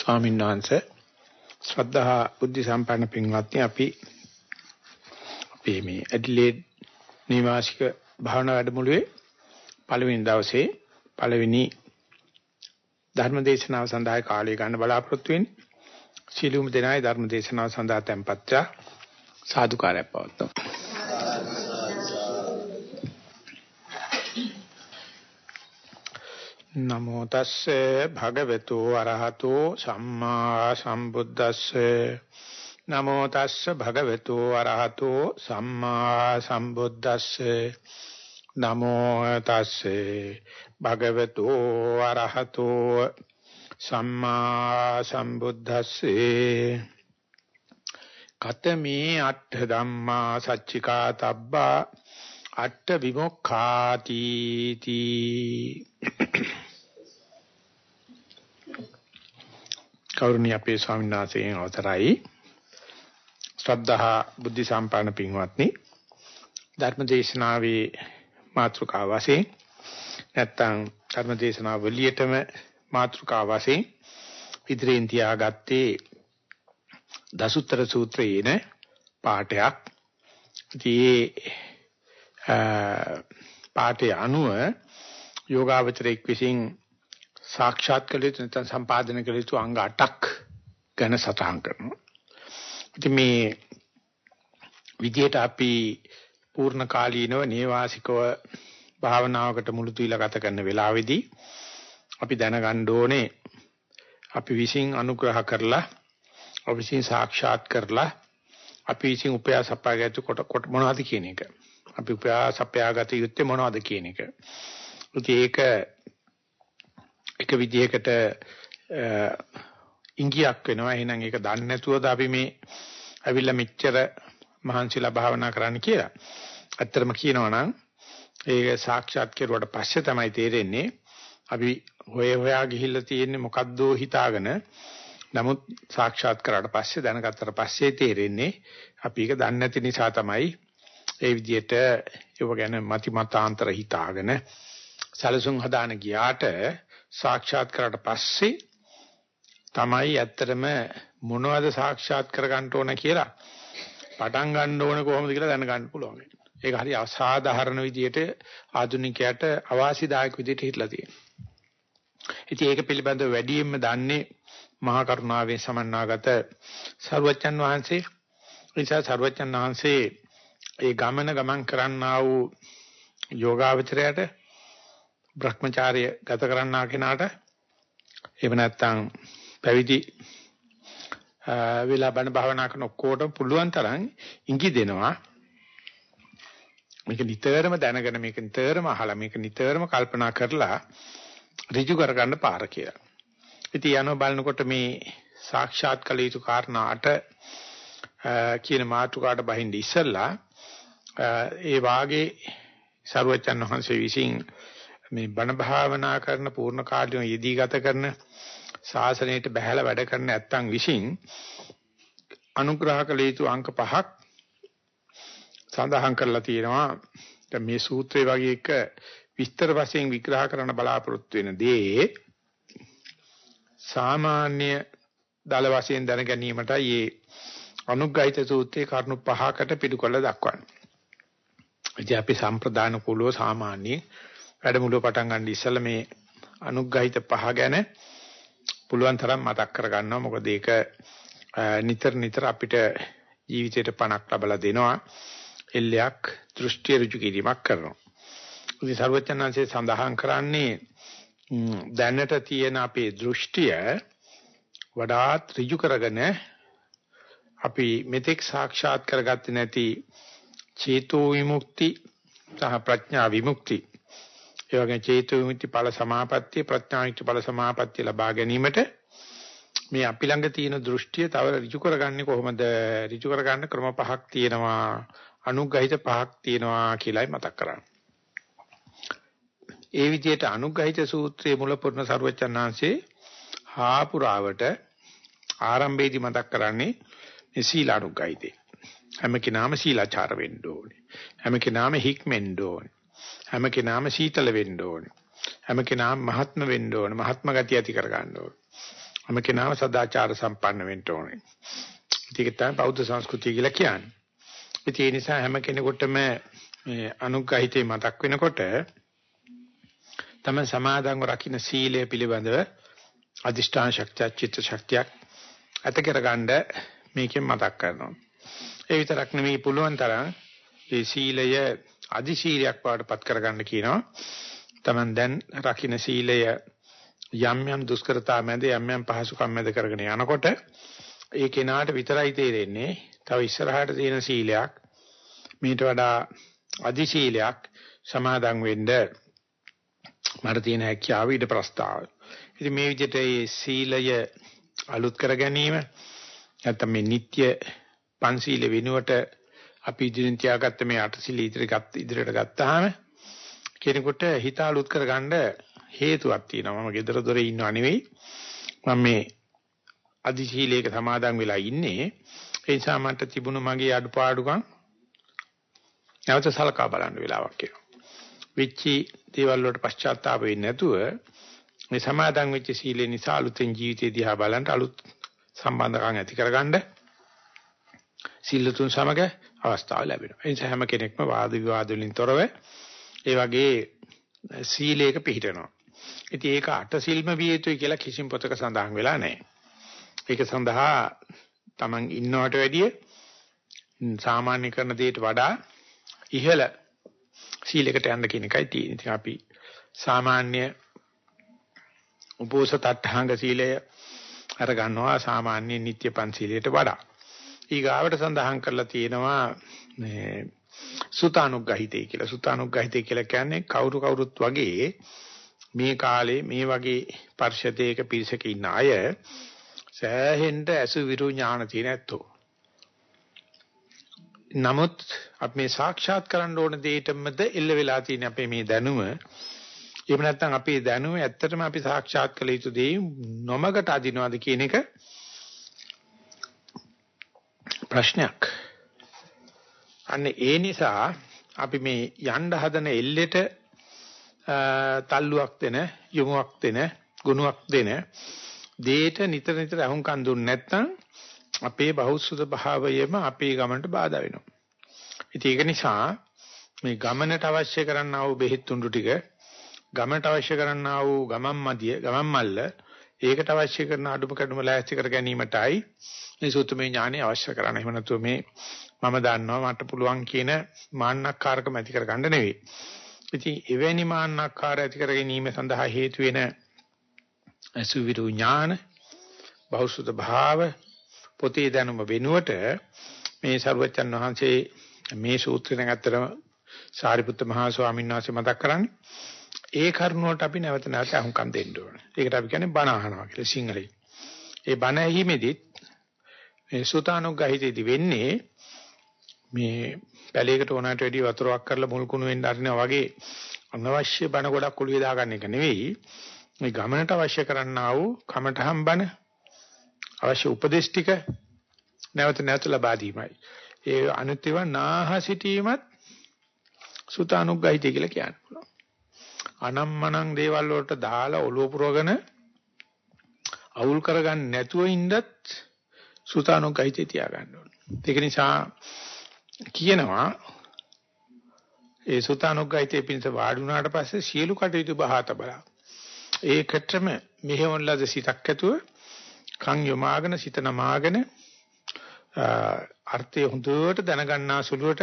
ස්වාමීන් වහන්සේ ශ්‍රද්ධා බුද්ධ සම්පන්න පින්වත්නි අපි අපේ මේ ඇඩිලේඩ් නිවාසික භාවනා වැඩමුළුවේ පළවෙනි දවසේ පළවෙනි ධර්ම දේශනාව සඳහා කාලය ගන්න බලාපොරොත්තු වෙන්නේ. සීලුම දෙනායි ධර්ම දේශනාව සඳහා tempatcha සාදුකාරයක් පවත්වමු. නමෝ තස්සේ භගවතු අරහතෝ සම්මා සම්බුද්දස්සේ. නමෝ තස්සේ භගවතු අරහතෝ සම්මා සම්බුද්දස්සේ. නමෝ තස්සේ භගවතු අරහතෝ සම්මා සම්බුද්දස්සේ. කතමේ අට්ඨ ධම්මා සච්චිකා තබ්බා අට්ඨ විමුක්ඛාති තී කෞරණී අපේ ස්වාමීන් වහන්සේගෙන් අවසරයි ශ්‍රද්ධා බුද්ධ සම්පන්න පින්වත්නි ධර්ම දේශනාවේ මාතෘකාව වශයෙන් නැත්තම් ධර්ම දේශනාවලියටම මාතෘකාව වශයෙන් ඉදිරියෙන් තියාගත්තේ දසුත්තර සූත්‍රයේන පාඩයක්. ඉතින් පාඩය අනුව යෝගාවචරයක් විසින් සාක්ෂාත් කළ යුතු නැත්නම් සම්පාදනය කළ යුතු අංග 8ක් ගැන සටහන් කරනවා. ඉතින් මේ විදියට අපි පූර්ණ කාලීනව නේවාසිකව භාවනාවකට මුළු තුইলা ගත කරන වෙලාවේදී අපි දැනගන්න ඕනේ අපි විසින් අනුග්‍රහ කරලා අපි විසින් සාක්ෂාත් කරලා අපි විසින් උපයාස අපගත කොට කොට මොනවද කියන එක. අපි උපයාස අපයාගත යුත්තේ මොනවද කියන එක. ඒක එක විදිහකට ඉංගියක් වෙනවා. එහෙනම් ඒක දන්නේ නැතුවද අපි මේ ඇවිල්ලා මෙච්චර මහන්සිලා භාවනා කරන්න කියලා. ඇත්තටම කියනවා නම් ඒක සාක්ෂාත් කෙරුවට පස්සේ තමයි තේරෙන්නේ අපි හොය හොයා ගිහිල්ලා තියෙන්නේ මොකද්දෝ හිතාගෙන නමුත් සාක්ෂාත් කරාට පස්සේ දැනගත්තට පස්සේ තේරෙන්නේ අපි ඒක දන්නේ නැති නිසා තමයි ඒ විදිහට ඒව ගැන මති මතාන්තර හිතාගෙන සැලසුම් හදාන ගියාට සාක්ෂාත් කරාට පස්සේ තමයි ඇත්තටම මොනවද සාක්ෂාත් කරගන්න ඕන කියලා පටන් ගන්න ඕන කොහොමද කියලා දැනගන්න පුළුවන්. ඒක හරි අසාධාරණ විදියට ආධුනිකයට අවාසිදායක විදියට හිටලා තියෙනවා. ඉතින් ඒක පිළිබඳව වැඩියෙන්ම දන්නේ මහා කරුණාවෙන් සමන්නාගත සර්වචන් වහන්සේ. නිසා සර්වචන් වහන්සේ ඒ ගමන ගමන් කරන්නා වූ යෝගාවචරයට Brahmacharya ගත කරන්නා කෙනාට එහෙම නැත්නම් පැවිදි වෙලා බණ භාවනා කරන ඔක්කොටම පුළුවන් තරම් ඉඟි දෙනවා මේක නිතරම දැනගෙන මේක නිතරම අහලා මේක නිතරම කල්පනා කරලා ඍජු කරගන්න පාර කියලා. ඉතින් යනවා බලනකොට මේ සාක්ෂාත් කළ යුතු කාරණා අට කියන මාතෘකාට බහින්ද ඉස්සල්ලා ඒ වාගේ සරුවචන් වහන්සේ විසින් මේ බණ භාවනා කරන පූර්ණ කාර්යය යෙදී ගත කරන ශාසනයට බහැලා වැඩ කරන නැත්තන් විසින් අනුග්‍රහ කළ යුතු අංක පහක් සඳහන් කරලා තියෙනවා. දැන් මේ සූත්‍රය වගේ එක විස්තර වශයෙන් විග්‍රහ කරන්න බලාපොරොත්තු වෙන දේ සාමාන්‍ය දල වශයෙන් දැන ගැනීමටයි මේ අනුග්‍රහිත සූත්‍රයේ කරුණු පහකට පිටුකල දක්වන්නේ. ඉතින් අපි සම්ප්‍රදාන කුලව සාමාන්‍ය වැඩමුළුව පටන් ගන්න ඉස්සෙල්ලා මේ අනුග්‍රහිත පහ ගැන පුළුවන් තරම් මතක් කරගන්නවා. මොකද ඒක නිතර නිතර අපිට ජීවිතයට පණක් ලබලා දෙනවා. එල්ලයක් දෘෂ්ටි ඍජු කිරීමක් කරනවා. ඉතින් සර්වඥාන්සේ සඳහන් කරන්නේ දැනට තියෙන අපේ දෘෂ්ටිය වඩාත් ඍජු කරගෙන අපි මෙතෙක් සාක්ෂාත් කරගත්තේ නැති චේතෝ විමුක්ති සහ ප්‍රඥා විමුක්ති ඒ වගේ චේතෝ විමුක්ති ඵල සමාපත්තිය ප්‍රඥා විමුක්ති ඵල සමාපත්තිය ලබා ගැනීමට මේ අපි ළඟ තියෙන දෘෂ්ටිය තව ඍජු කරගන්නේ කොහොමද ඍජු කරගන්න ක්‍රම පහක් තියෙනවා අනුග්‍රහිත පහක් තියෙනවා කියලායි මතක් කරන්නේ ඒ විදිහට අනුග්‍රහිත සූත්‍රයේ මුල පුරන ਸਰවචන්නාංශේ හාපුරාවට ආරම්භයේදී මතක් කරන්නේ මේ සීලානුග්‍රහිතේ හැම කෙනාම සීලාචාර වෙන්න ඕනේ. හැම කෙනාම හික්මෙන්න ඕනේ. හැම කෙනාම සීතල වෙන්න ඕනේ. හැම කෙනාම මහත්ම වෙන්න ඕනේ. මහත්ම ගතිය ඇති කර ගන්න ඕනේ. හැම කෙනාම සදාචාර සම්පන්න වෙන්න ඕනේ. ඒක තමයි බෞද්ධ සංස්කෘතිය කියලා කියන්නේ. ඒ නිසා හැම කෙනෙකුටම මේ අනුග්‍රහිතේ මතක් වෙනකොට තමයි සමාදන්ව රකින්න සීලය පිළිබඳව අදිෂ්ඨාන ශක්තිය, චිත්ත ශක්තියක් ඇත කරගන්න මේකෙන් මතක් කරනවා. ඒ විතරක් නෙමෙයි පුළුවන් තරම් මේ සීලය අදි සීලයක් වඩපත් කරගන්න කියනවා. Taman දැන් රකින්න සීලය යම් යම් දුෂ්කරතා මැද යම් යම් පහසුකම් මැද කරගෙන යනකොට ඒ කෙනාට විතරයි තේරෙන්නේ තව ඉස්සරහට තියෙන සීලයක් මීට වඩා අදි සීලයක් සමාදන් වෙන්න මට තියෙන හැකියාව ඊට ප්‍රස්තාව. ඉතින් මේ විදිහට මේ සීලය අලුත් කර ගැනීම නැත්නම් මේ නিত্য පන්සීල වෙනුවට අපි ඉදිරියෙන් තියාගත්ත මේ අට සීල ඉදිරියට ඉදිරියට ගත්තාම කෙනෙකුට හිත අලුත් කරගන්න හේතුවක් තියෙනවා. මම ගෙදර දොරේ ඉන්නව නෙවෙයි. මම මේ අදි සීලයක සමාදන් වෙලා ඉන්නේ. ඒ නිසා මට තිබුණු මගේ අඩුපාඩුකම් නැවත සලකා බලන්න වෙලාවක් එනවා. වෙච්චි දේවල් වලට පශ්චාත්තාප වෙන්නේ නැතුව මේ සමාදන් වෙච්ච සීලේ නිසා අලුතෙන් ජීවිතේ දිහා බලන්න අලුත් සම්බන්ධකම් ඇති කරගන්න සීල තුන් සමග අවස්ථාව ලැබෙනවා. ඒ නිසා හැම කෙනෙක්ම වාද විවාද වලින් තොරව ඒ වගේ සීලයක පිළිපිටනවා. ඉතින් ඒක අට සිල්ම විය යුතුයි කියලා කිසිම පොතක සඳහන් වෙලා නැහැ. ඒක සඳහා Taman ඉන්නවට වැඩිය සාමාන්‍ය කරන දෙයට වඩා ඉහළ සීලයකට යන්න කියන එකයි තියෙන්නේ. ඉතින් අපි සාමාන්‍ය උපෝසත අටහංග සීලය අර ගන්නවා සාමාන්‍ය නිත්‍ය පන්සීලයට වඩා. ඊගාවට සඳහන් කරලා තියෙනවා මේ සුතානුග්‍රහිතේ කියලා. සුතානුග්‍රහිතේ කියලා කියන්නේ කවුරු කවුරුත් වගේ මේ කාලේ මේ වගේ පරිශදයක පිරිසක ඉන්න අය සෑහෙන්න අසු විරු ඥාන තියෙන ඇත්තෝ. නමුත් අපි මේ සාක්ෂාත් කරන්න ඕන දෙයටමද එල්ල වෙලා තියෙන අපේ මේ දැනුම එහෙම නැත්නම් අපේ දැනුම ඇත්තටම අපි සාක්ෂාත් කළ යුතු දේ නොමගට අදිනවද කියන එක ප්‍රශ්නයක්. අන්න ඒ නිසා අපි මේ යන්න හදන එල්ලෙට තල්ලුවක් දෙන යොමුක් දෙන ගුණයක් දෙන දේට නිතර නිතර අහුම්කම් දුන්නේ නැත්නම් අපේ බහුසුත භාවයම අපේ ගමනට බාධා වෙනවා. ඉතින් ඒක නිසා මේ ගමනට අවශ්‍ය කරන්නා වූ බෙහෙත් තුඬු ටික ගමනට අවශ්‍ය කරන්නා වූ ගමන් මදිය ගමන් මල්ල ඒකට අවශ්‍ය කරන අඩුම කඩුම ලෑස්ති කර ගැනීමටයි මේ සූත්‍රමය ඥානෙ අවශ්‍ය කරන්නේ. එහෙම නැතුව මේ මම දන්නවා මට පුළුවන් කියන මාන්නක්කාරකම ඇති කර ගන්න නෙවෙයි. ඉතින් එවැනි මාන්නක්කාර ඇති කර ගැනීම සඳහා හේතු වෙන අසුවිරු ඥාන බෞසුත භාව පොතේ දැනුම වෙනුවට මේ සරුවච්චන් වහන්සේ මේ සූත්‍රයෙන් ඇත්තටම සාරිපුත්ත මහා ස්වාමීන් වහන්සේ මතක් කරන්නේ ඒ කරුණුවට අපි නැවත නැවත අහුම්කම් දෙන්න ඕනේ. ඒකට අපි කියන්නේ බණ අහනවා කියලා සිංහලෙන්. ඒ බණ ඇහිමේදීත් මේ සුතානුග්‍රහිතේදී වෙන්නේ මේ පැලයකට ඕනකට වැඩි වතුරක් කරලා මුල් කුණු වෙන්න අරිනවා වගේ අනවශ්‍ය බණ ගොඩක් ඔළුවේ දාගන්න එක නෙවෙයි මේ ගමනට අවශ්‍ය කරන්නා වූ කමඨහම් බණ අවශ්‍ය උපදේශ ටික නැවත නැවත ලබා දීමයි. ඒ අනිත්‍යව නාහ සිටීමත් සුතානුග්‍රහිතය කියලා කියන්න පුළුවන්. අනම්මනම් දේවල් වලට දාලා ඔලුව පුරවගෙන අවුල් කරගන්න නැතුව ඉන්නත් සුතානුග්‍රහිතය තියාගන්න ඕනේ. ඒක නිසා කියනවා ඒ සුතානුග්‍රහිතේ පිණිස වාඩි වුණාට පස්සේ සියලු කටයුතු බහා තබලා ඒකටම මෙහෙවන ලද සිතක් ඇතුව කන් යොමාගෙන සිත නමාගෙන අර්ථය හොඳට දැනගන්නා සුළුවට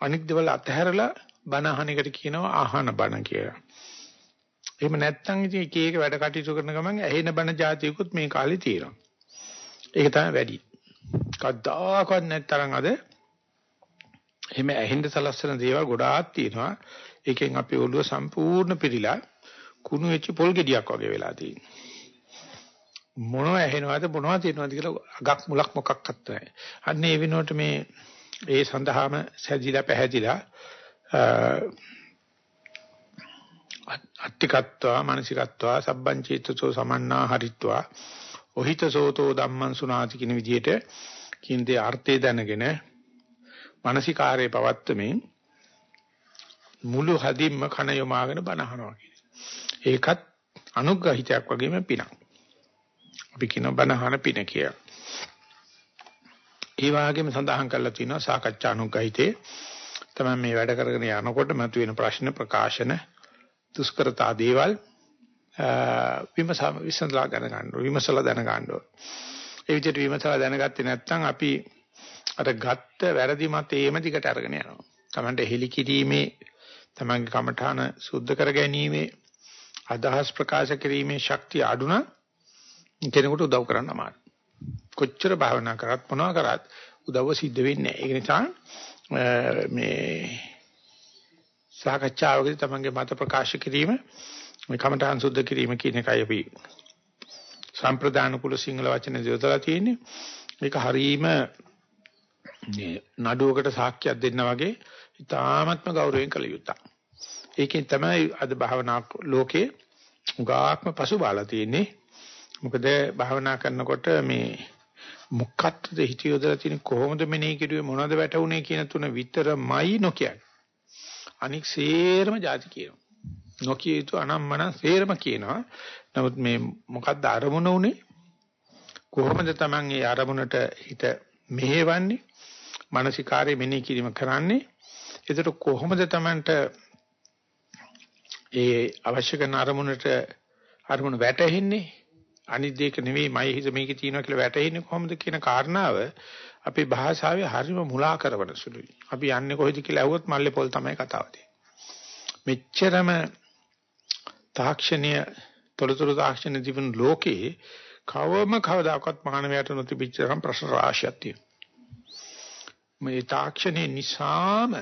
අනික් දේවල් අතහැරලා බණ අහන එකට කියනවා ආහන බණ කියලා. එහෙම නැත්නම් ඉතින් එක එක වැඩ කටයුතු කරන ගමන් ඇහෙන බණ જાතියකුත් මේ කාලේ තියෙනවා. ඒක තමයි වැඩි. කද්දාකවත් නැත්තරම් අද එහෙම ඇහෙන්න සලස්සන දේවල් ගොඩාක් තියෙනවා. ඒකෙන් අපේ ඔළුව සම්පූර්ණ පිරීලා කුණු වෙච්ච පොල් ගෙඩියක් වගේ වෙලා තියෙනවා. මොනව ඇහෙනවද මොනවද තියෙනවද කියලා අගක් මුලක් මොකක්වත් නැහැ. අන්න ඒ වෙනුවට මේ ඒ සඳහාම සැදිලා පැහැදිලා අට්ටිකත්වා මානසිකත්වා සබ්බං චේතසෝ සමන්නා හරිත්වා ඔහිතසෝතෝ ධම්මං සුනාති කියන විදිහට කින්දේ අර්ථය දැනගෙන මානසිකාරයේ පවත්තමින් මුළු හදින්ම කන යොමාගෙන බනහනවා කියන්නේ. ඒකත් අනුග්‍රහිතයක් වගේම පිනක්. අපි කියන බණහන පින කියලා. ඒ වගේම සඳහන් කරලා තියෙනවා සාකච්ඡානුගහිතේ තමයි මේ වැඩ කරගෙන යනකොට මතුවෙන ප්‍රශ්න ප්‍රකාශන දුෂ්කරතා දේවල් විමසම විසඳලා ගන්න ගන්න විමසලා දැන ගන්න ඕන. ඒ විදිහට විමසලා දැනගත්තේ නැත්නම් අපි අර ගත්ත වැරදි මතේම දිගට අරගෙන යනවා. Tamante හෙලි කිරීමේ තමන්ගේ කමඨාන සුද්ධ කර ගැනීමේ අදහස් ප්‍රකාශ කිරීමේ ශක්තිය අඩු නම් කෙනෙකුට උදව් කරන්න අමාරුයි. කොච්චර භාවනා කරත් මොනවා කරත් උදව්ව සිද්ධ වෙන්නේ නැහැ. ඒ නිසා මේ සාකච්ඡාවකදී තමන්ගේ මත ප්‍රකාශ කිරීම මේ කමඨාන් සුද්ධ කිරීම කියන එකයි අපි සම්ප්‍රදාන කුල සිංහල වචන යොදලා තියෙන්නේ. මේක හරීම නඩුවකට සාක්ෂියක් දෙන්න වගේ ඉතාමත්ම ගෞරවයෙන් කළ යුතුයි. ඒකෙන් තමයි අද භාවනා ලෝකේ උගාක්ම පසුබාලා තියෙන්නේ. මොකද භාවනා කරනකොට මේ මොකක්ද හිතියොදලා තියෙන කොහොමද මෙනෙහි කිරුවේ මොනවද වැටුනේ කියන තුන විතරමයි නොකියන්නේ. අනික සේරම ಜಾති කියනවා. නොකිය යුතු අනම්මන සේරම කියනවා. නමුත් මේ මොකද්ද අරමුණ උනේ? කොහොමද Taman ඒ අරමුණට හිත මෙහෙවන්නේ? මානසිකාරය මෙනෙහි කිරීම කරන්නේ? එතකොට කොහොමද Tamanට ඒ අවශ්‍ය කරන අරමුණට අරමුණ වැටෙන්නේ? අනිත් දෙයක නෙවෙයි මයි හිත මේකේ තියෙනවා කියලා වැටෙන්නේ කොහොමද කියන කාරණාව අපේ භාෂාවේ හරිම මුලා කරවන සුළුයි. අපි යන්නේ කොහෙද කියලා ඇහුවොත් මල්ලේ පොල් තමයි කතාව මෙච්චරම තාක්ෂණීය තොරතුරු තාක්ෂණ දිවන ලෝකේ කවම කවදාකවත් මානවයාට නොතිබිච්ච තරම් ප්‍රශ්න රාශියක් තියෙනවා. මේ තාක්ෂණය නිසාම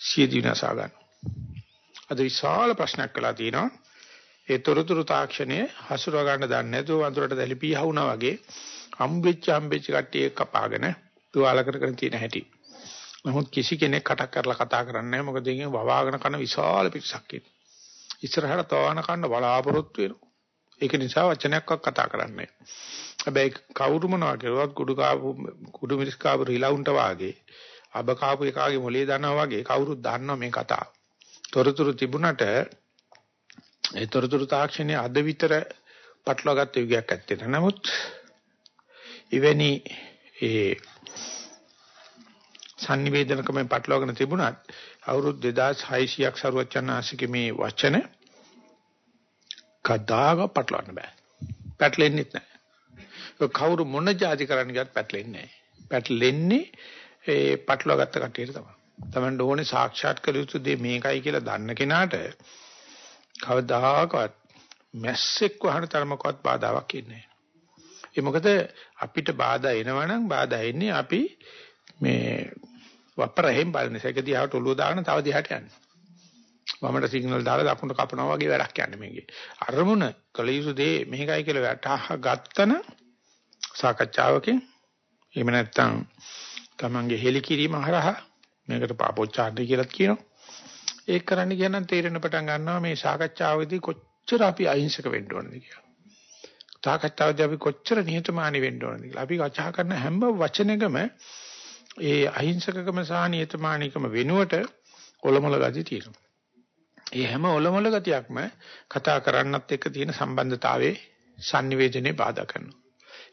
සියදි විනාශා ගන්න. අද විශාල ප්‍රශ්නයක් කළා තියෙනවා. ඒ තොරතුරු තාක්ෂණය හසුරව ගන්න දන්නේ නැතුව වඳුරට දැලිපී හවුනා වගේ හම්බෙච්ච හම්බෙච්ච කට්ටිය කපාගෙන තුවාල කරගෙන තියෙන හැටි. නමුත් කිසි කෙනෙක් කටක් කරලා කතා කරන්නේ නැහැ. මොකද ඒකෙන් වවාගෙන කන විශාල පිටසක් ඉන්නේ. ඉස්සරහට තවාන කන්න බලාපොරොත්තු වෙනවා. ඒක නිසා වචනයක්වත් කතා කරන්නේ හැබැයි කවුරු මොනවා කරුවත් කුඩු කාපු කුඩු මිරිස් කාපු රිලවුන්ට වාගේ අබ කාපු එකාගේ මොලේ දනවා වගේ කවුරුත් දන්නවා මේ කතාව. තොරතුරු තිබුණට ඒ තොරතුරු තාක්ෂණය අද විතර පටලවාගත්ත යුගයක් ඇත්තේ නැහැ. නමුත් ඉවැනි ඒ sannivedanaකමෙන් පටලවාගෙන තිබුණත් අවුරුදු 2600ක් සරුවචන ආශිකේ මේ වචන කදාග පටලවන්න බෑ. පැටලෙන්නෙත් නැහැ. කවුරු මොන જાති කරන්න ගියත් පැටලෙන්නේ නැහැ. පැටලෙන්නේ ඒ පටලවාගත්ත කටියට තමයි. Tamanට ඕනේ සාක්ෂාත් කළ යුතු දේ මේකයි කියලා දන්න කෙනාට කවදාකවත් මැස්සෙක් වහන තරමකවත් බාධාවක් ඉන්නේ නැහැ. ඒ මොකද අපිට බාධා එනවනම් බාධා එන්නේ අපි මේ වපරහෙන් බලන එක දිහාට ඔළුව දාගෙන තව දිහාට යන්නේ. වමට සිග්නල් දාලා දකුණට කපනවා වගේ වැඩක් යන්නේ මේකේ. අරමුණ කලියුසු දේ මේකයි කියලා වැටහා ගත්තන සාකච්ඡාවකින් එහෙම නැත්නම් තමන්ගේ හෙලි කිරීම හරහා මේකට පාපොච්චාරණය කියලා කියනවා. ඒක කරන්න කියනනම් තේරෙන පටන් ගන්නවා මේ සාකච්ඡාවේදී කොච්චර අපි අහිංසක වෙන්න ඕනද කියලා. සාකච්ඡාවේදී අපි කොච්චර නිහතමානී වෙන්න ඕනද කියලා. අපි කතා කරන හැම වචනයකම ඒ අහිංසකකම සහ නිහතමානීකම වෙනුවට ඔලොමල ගති තියෙනවා. ඒ හැම ඔලොමල ගතියක්ම කතා කරන්නත් එක්ක තියෙන සම්බන්ධතාවයේ sannivedanaye බාධා කරනවා.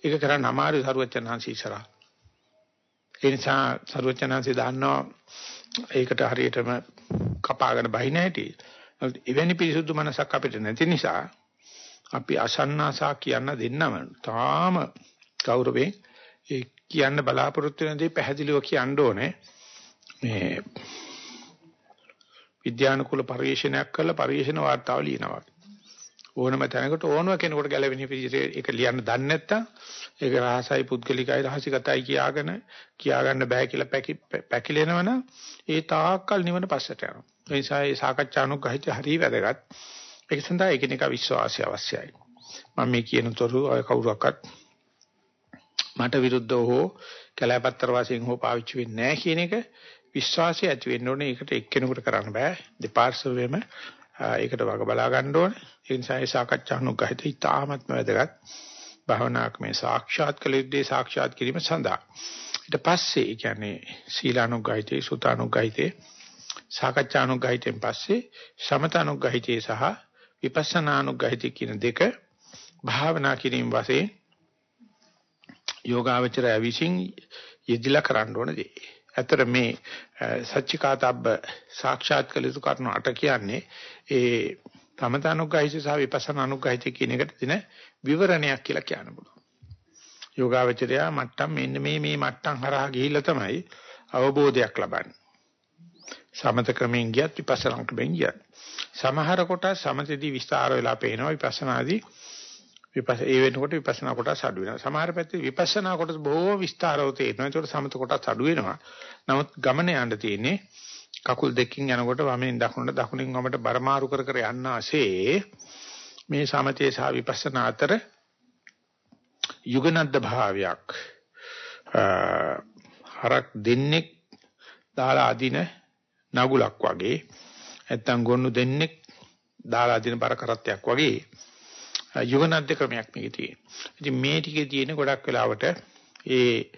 ඒක කරන්න අමාරු සරුවචනහන්සි ඉස්සරහා. ඒ නිසා සරුවචනහන්සි දන්නවා ඒකට හරියටම කපාගෙන බහින හැටි. එවැනි පිරිසුදු මනසක් අපිට නැති නිසා අපි අසන්නාසා කියන්න දෙන්නම තාම ගෞරවයෙන් ඒ කියන්න බලාපොරොත්තු වෙන දේ පැහැදිලිව කියන්න ඕනේ. මේ විද්‍යානුකූල පරිශීලනයක් කරලා පරිශීලන වාර්තාව ලියනවා. ඕනම තැනකට ඕනම කෙනෙකුට ගැලවෙන විදිහට ඒක ලියන්න දන්නේ නැත්තම් ඒක රහසයි පුද්ගලිකයි රහසිගතයි කියාගෙන කියාගන්න බෑ කියලා පැකිලෙනවනම් ඒ තාක්කල් නිවන පස්සට යනවා. ඒ නිසා මේ සාකච්ඡානුගහිත හරිය වැදගත්. ඒක සඳහා එකිනෙක විශ්වාසය අවශ්‍යයි. මම මේ කියන තොරු අය කවුරක්වත් මට විරුද්ධව හෝ කැලෑපත්තර වශයෙන් හෝ පාවිච්චි වෙන්නේ නැහැ කියන එක විශ්වාසය ඇති වෙන්න ඕනේ. ඒකට එක්කෙනෙකුට කරන්න බෑ. දෙපාර්ශ්වයෙම ඒකට වග බලා ගන්න ඕනේ. ඒ නිසා මේ සාකච්ඡානුගහිත ඉතාමත්ම වැදගත්. භවනාක් මේ සාක්ෂාත් කළ යුත්තේ සාක්ෂාත් කිරීම සඳහා. ඊට පස්සේ කියන්නේ සීලානුගහිතේ සුතානුගහිතේ සාකච්ඡානුගහිතෙන් පස්සේ සමතානුගහිතේ සහ විපස්සනානුගහිතේ කියන දෙක භාවනා කිරීම වශයෙන් යෝගාවචරය විසින් යෙදිලා කරන්න ඕන දේ. ඇතර මේ සච්චිකාතබ්බ සාක්ෂාත් කළ යුතු කරුණු අට කියන්නේ ඒ තමතනුග්ගහිත සහ විපස්සනා අනුග්ගහිත කියන එකට දෙන විවරණයක් කියලා කියන්න පුළුවන්. යෝගාවචරය මට්ටම් මෙන්න මේ මේ මට්ටම් හරහා ගිහිල්ලා තමයි අවබෝධයක් ලබන්නේ. සමත ක්‍රමෙන් ගියත් විපස්සනා ක්‍රමෙන් ගියත් සමහර කොට සමතේදී විස්තර වෙලා පේනවා විපස්සනාදී විපස්ස ඒ වෙනකොට විපස්සනා කොටස් අඩු වෙනවා. සමහර පැත්තේ විපස්සනා කොටස් බොහෝ විස්තරව තේරෙනවා. ඒකට සමත කොටස් අඩු වෙනවා. නමුත් ගමන යන්න තියෙන්නේ කකුල් දෙකකින් යනකොට වමෙන් දකුණට දකුණෙන් වමට බරමාරු කර කර යන්න ASCII මේ සමතේ සහ විපස්සනා අතර යුගනද්ද භාවයක් හරක් දෙන්නෙක් දාලා අදින නගුලක් වගේ නැත්තම් ගොන්නු දෙන්නෙක් දාලා අදින බර කරත්තයක් වගේ යුගනද්ද ක්‍රමයක් මේකේ තියෙනවා. ඉතින් මේ ටිකේ තියෙන ගොඩක් වෙලාවට ඒ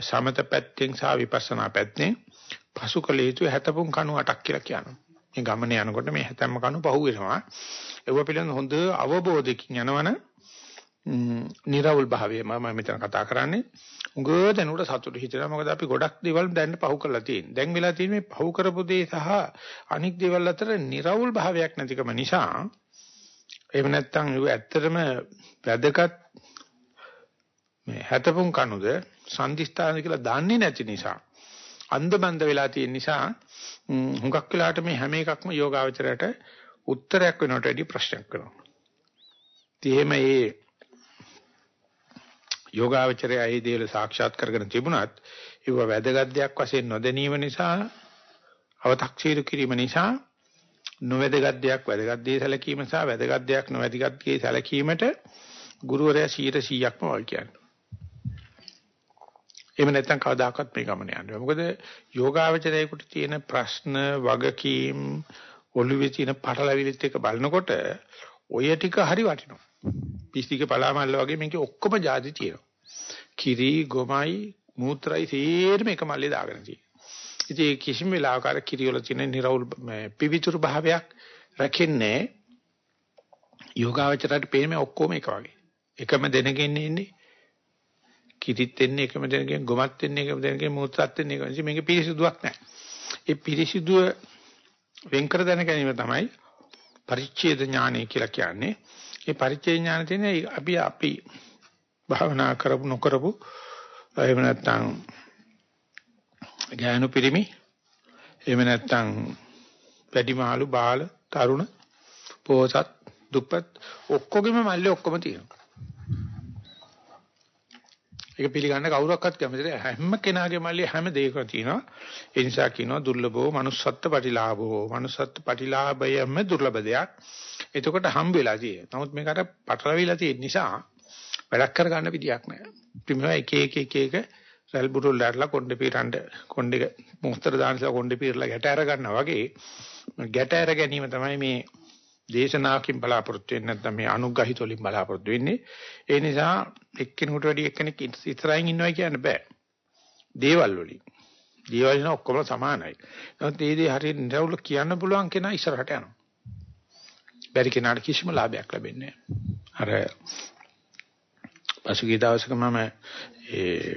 සමත පැත්තෙන් සහ විපස්සනා පැත්තෙන් පසුකල යුතු හැතපොන් කණු 8ක් කියලා කියනවා. මේ ගමනේ යනකොට මේ හැතැම්ම කණු පහු වෙනවා. ඒව පිළිබඳ හොඳ අවබෝධයකින් යනවන නිර්වුල් භාවය මම මෙතන කතා කරන්නේ. උග දැනුට සතුටු හිතලා මොකද අපි ගොඩක් දේවල් දැන් පහු කරලා තියෙන්නේ. දැන් වෙලා තියෙන්නේ පහු කරපු දේ සහ අනික් දේවල් අතර නිර්වුල් භාවයක් නැතිකම නිසා එහෙම නැත්නම් ඒක ඇත්තටම වැදගත් මේ හැතපොන් කණුද සංදිස්ථාන කියලා දන්නේ නැති නිසා අන්ධබන්ද වෙලා තියෙන නිසා හුඟක් වෙලාට මේ හැම එකක්ම යෝගාවචරයට උත්තරයක් වෙනවට වැඩි ප්‍රශ්නයක් වෙනවා. ඉතින් මේ යෝගාවචරය ඒ දේවල් සාක්ෂාත් කරගෙන තිබුණත් ඒව වැදගත් දෙයක් වශයෙන් නොදැනීම නිසා අව탁සීරු කිරීම නිසා නොවැදගත් දෙයක් වැදගත් දේ සැලකීම සහ වැදගත් දෙයක් නොවැදගත් දේ සැලකීමට ගුරුවරයා 100%ක්ම වල් කියන්නේ. එහෙම නැත්නම් කවදාකවත් මේ ගමන යන්නේ. මොකද යෝගාවචරයේකට තියෙන ප්‍රශ්න, වගකීම්, ඔළුවේ තියෙන පටලැවිලිත් එක බලනකොට ඔය ටික හරි වටිනවා. පිස්තික පලාමල්ල වගේ මේකේ ඔක්කොම ಜಾති තියෙනවා. කිරි, ගොමයි, මූත්‍රායි සේරම එක මල්ලේ දාගෙන තියෙනවා. ඉතින් කිසිම වෙලාවක අර කිරියොල තියෙන නිර්වුල් පිවිතුරු භාවයක් රැකෙන්නේ යෝගාවචරයට පේන්නේ ඔක්කොම එක වගේ. එකම දෙනකින් ඉන්නේ. කිරිත් එන්නේ එකම දෙනකින් ගොමත් එන්නේ එකම දෙනකින් මූත්‍රාත් එන්නේ එකම. ඉතින් මේක පිරිසිදුවක් නැහැ. ඒ පිරිසිදුව වෙන් කර දැන ගැනීම තමයි පරිච්ඡේද ඥානය කියලා කියන්නේ. ඒ පරිච්ඡේද ඥාන තියෙන්නේ අපි අපි භාවනා කරපු නොකරපු එහෙම නැත්නම් ගෑනු පිරිමි එහෙම නැත්නම් වැඩිමහලු බාල තරුණ පෝසත් දුප්පත් ඔක්කොගෙම මල්ලේ ඔක්කොම තියෙනවා. ඒක පිළිගන්න කවුරක්වත් කැමති නැහැ. හැම කෙනාගේ මල්ලේ හැම දෙයකම තියෙනවා. ඒ නිසා කියනවා දුර්ලභෝ manussත්ත්ව පටිලාභෝ. manussත්ත්ව පටිලාභයම දුර්ලභ දෙයක්. එතකොට හම්බ වෙලා තියෙනවා. නමුත් මේකට පටලවිලා තියෙන නිසා වැඩක් කරගන්න විදියක් නැහැ. පිටුම එක එක එක එක රැල් බුරුල් ලැරලා කොණ්ඩේ පීරන්න කොණ්ඩේ මොස්තර දානසලා කොණ්ඩේ පීරලා ගැට අර ගන්නවා වගේ ගැට අර ගැනීම තමයි මේ දේශනාවකින් බලාපොරොත්තු වෙන්නේ නැත්නම් මේ අනුග්‍රහිත වලින් බලාපොරොත්තු වෙන්නේ. ඒ නිසා එක්කෙනෙකුට වැඩි එක්කෙනෙක් ඉස්සරහින් ඉන්නවා කියන්න බෑ. දේවල් වලින්. දේවල් න ඔක්කොම සමානයි. නමුත් මේ දේ හරියට නිරවුල කියන්න පුළුවන් කෙනා ඉස්සරහට යනවා. බැරි කෙනාට කිසිම ලාභයක් ලැබෙන්නේ නැහැ. අර පසුගිය දවසක මම ඒ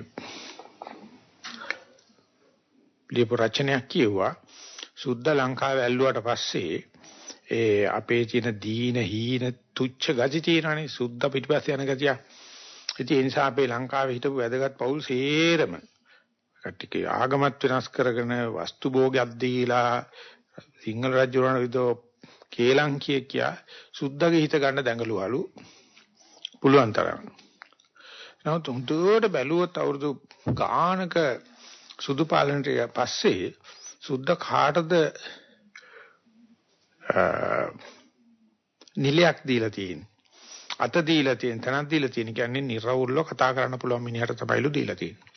ලියපු රචනයක් කියුවා සුද්ධ ලංකාවේ ඇල්ලුවාට පස්සේ ඒ අපේ තියෙන දීන හීන තුච්ච ගති තියෙනනේ සුද්ධ පිටිපස්සේ යන ගතිය. ඉතින් ඒ නිසා අපේ ලංකාවේ හිටපු වැදගත් පවුල් සේරම කට්ටිය ආගමත් වෙනස් කරගෙන වස්තු භෝගයක් දීලා සිංහල රජුරණ විදෝ කේලම් කිය කියා සුද්ධගේ හිත ගන්න දැඟලුවලු පුළුවන් තරම්. නමුත් හුදුවට බැලුවොත් අවුරුදු ගානක සුදු පාලනට පස්සේ සුද්ධ කාටද නිලයක් දීලා තියෙන්නේ. අත දීලා තියෙන තැනක් දීලා තියෙන කියන්නේ නිර්වුල්ව කතා කරන්න පුළුවන් මිනිහට තමයිලු දීලා තියෙන්නේ.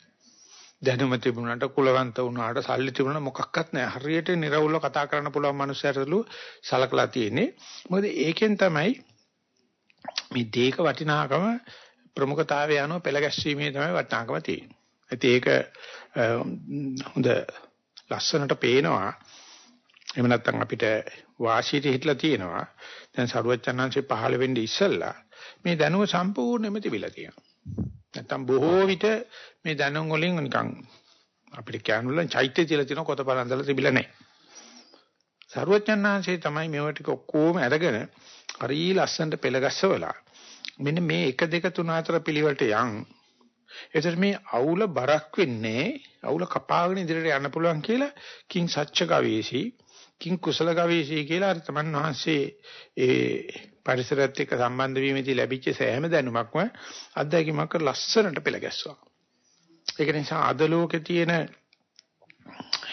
දැනුම තිබුණාට කුලවන්ත වුණාට සල්ලි තිබුණා මොකක්වත් නැහැ. හරියට නිර්වුල්ව කතා කරන්න පුළුවන් මනුස්සයරලු සලකලා තියෙන්නේ. මොකද ඒකෙන් තමයි මේ දේක වටිනාකම ප්‍රමුඛතාවය යනවා පෙළ ගැස්වීමේ තමයි වටිනාකම තියෙන්නේ. ඉතින් ඒක හොඳ ලස්සනට පේනවා. එහෙම නැත්නම් අපිට වාසියට හිටලා තියෙනවා. දැන් සරුවච්චන්හන්සේ පහළ වෙන්නේ ඉස්සෙල්ලා මේ දැනුම සම්පූර්ණයෙන්ම තිබිලා තියෙනවා. නැත්තම් බොහෝ විට මේ දැනුම් වලින් නිකන් අපිට කියන්න චෛත්‍ය තියලා තියෙන කොත බලන්දලා තිබිලා නැහැ. සරුවචනාංශේ තමයි මේව ටික ඔක්කොම අරගෙන හරි ලස්සනට පෙළගස්සවලා මෙන්න මේ 1 2 3 4 පිළිවෙලට යන් එතකොට මේ අවුල බරක් වෙන්නේ අවුල කපාගෙන ඉදිරියට යන්න පුළුවන් කියලා කිං සච්ච ගවේෂී කිං කුසල ගවේෂී කියලා අර තමන් වහන්සේ ඒ පරිසරයත් එක්ක සම්බන්ධ වීමේදී ලැබිච්ච සෑම දැනුමක්ම අත්දැකීමක් ලස්සනට පෙළ ගැස්වුවා. ඒක නිසා අද ලෝකේ තියෙන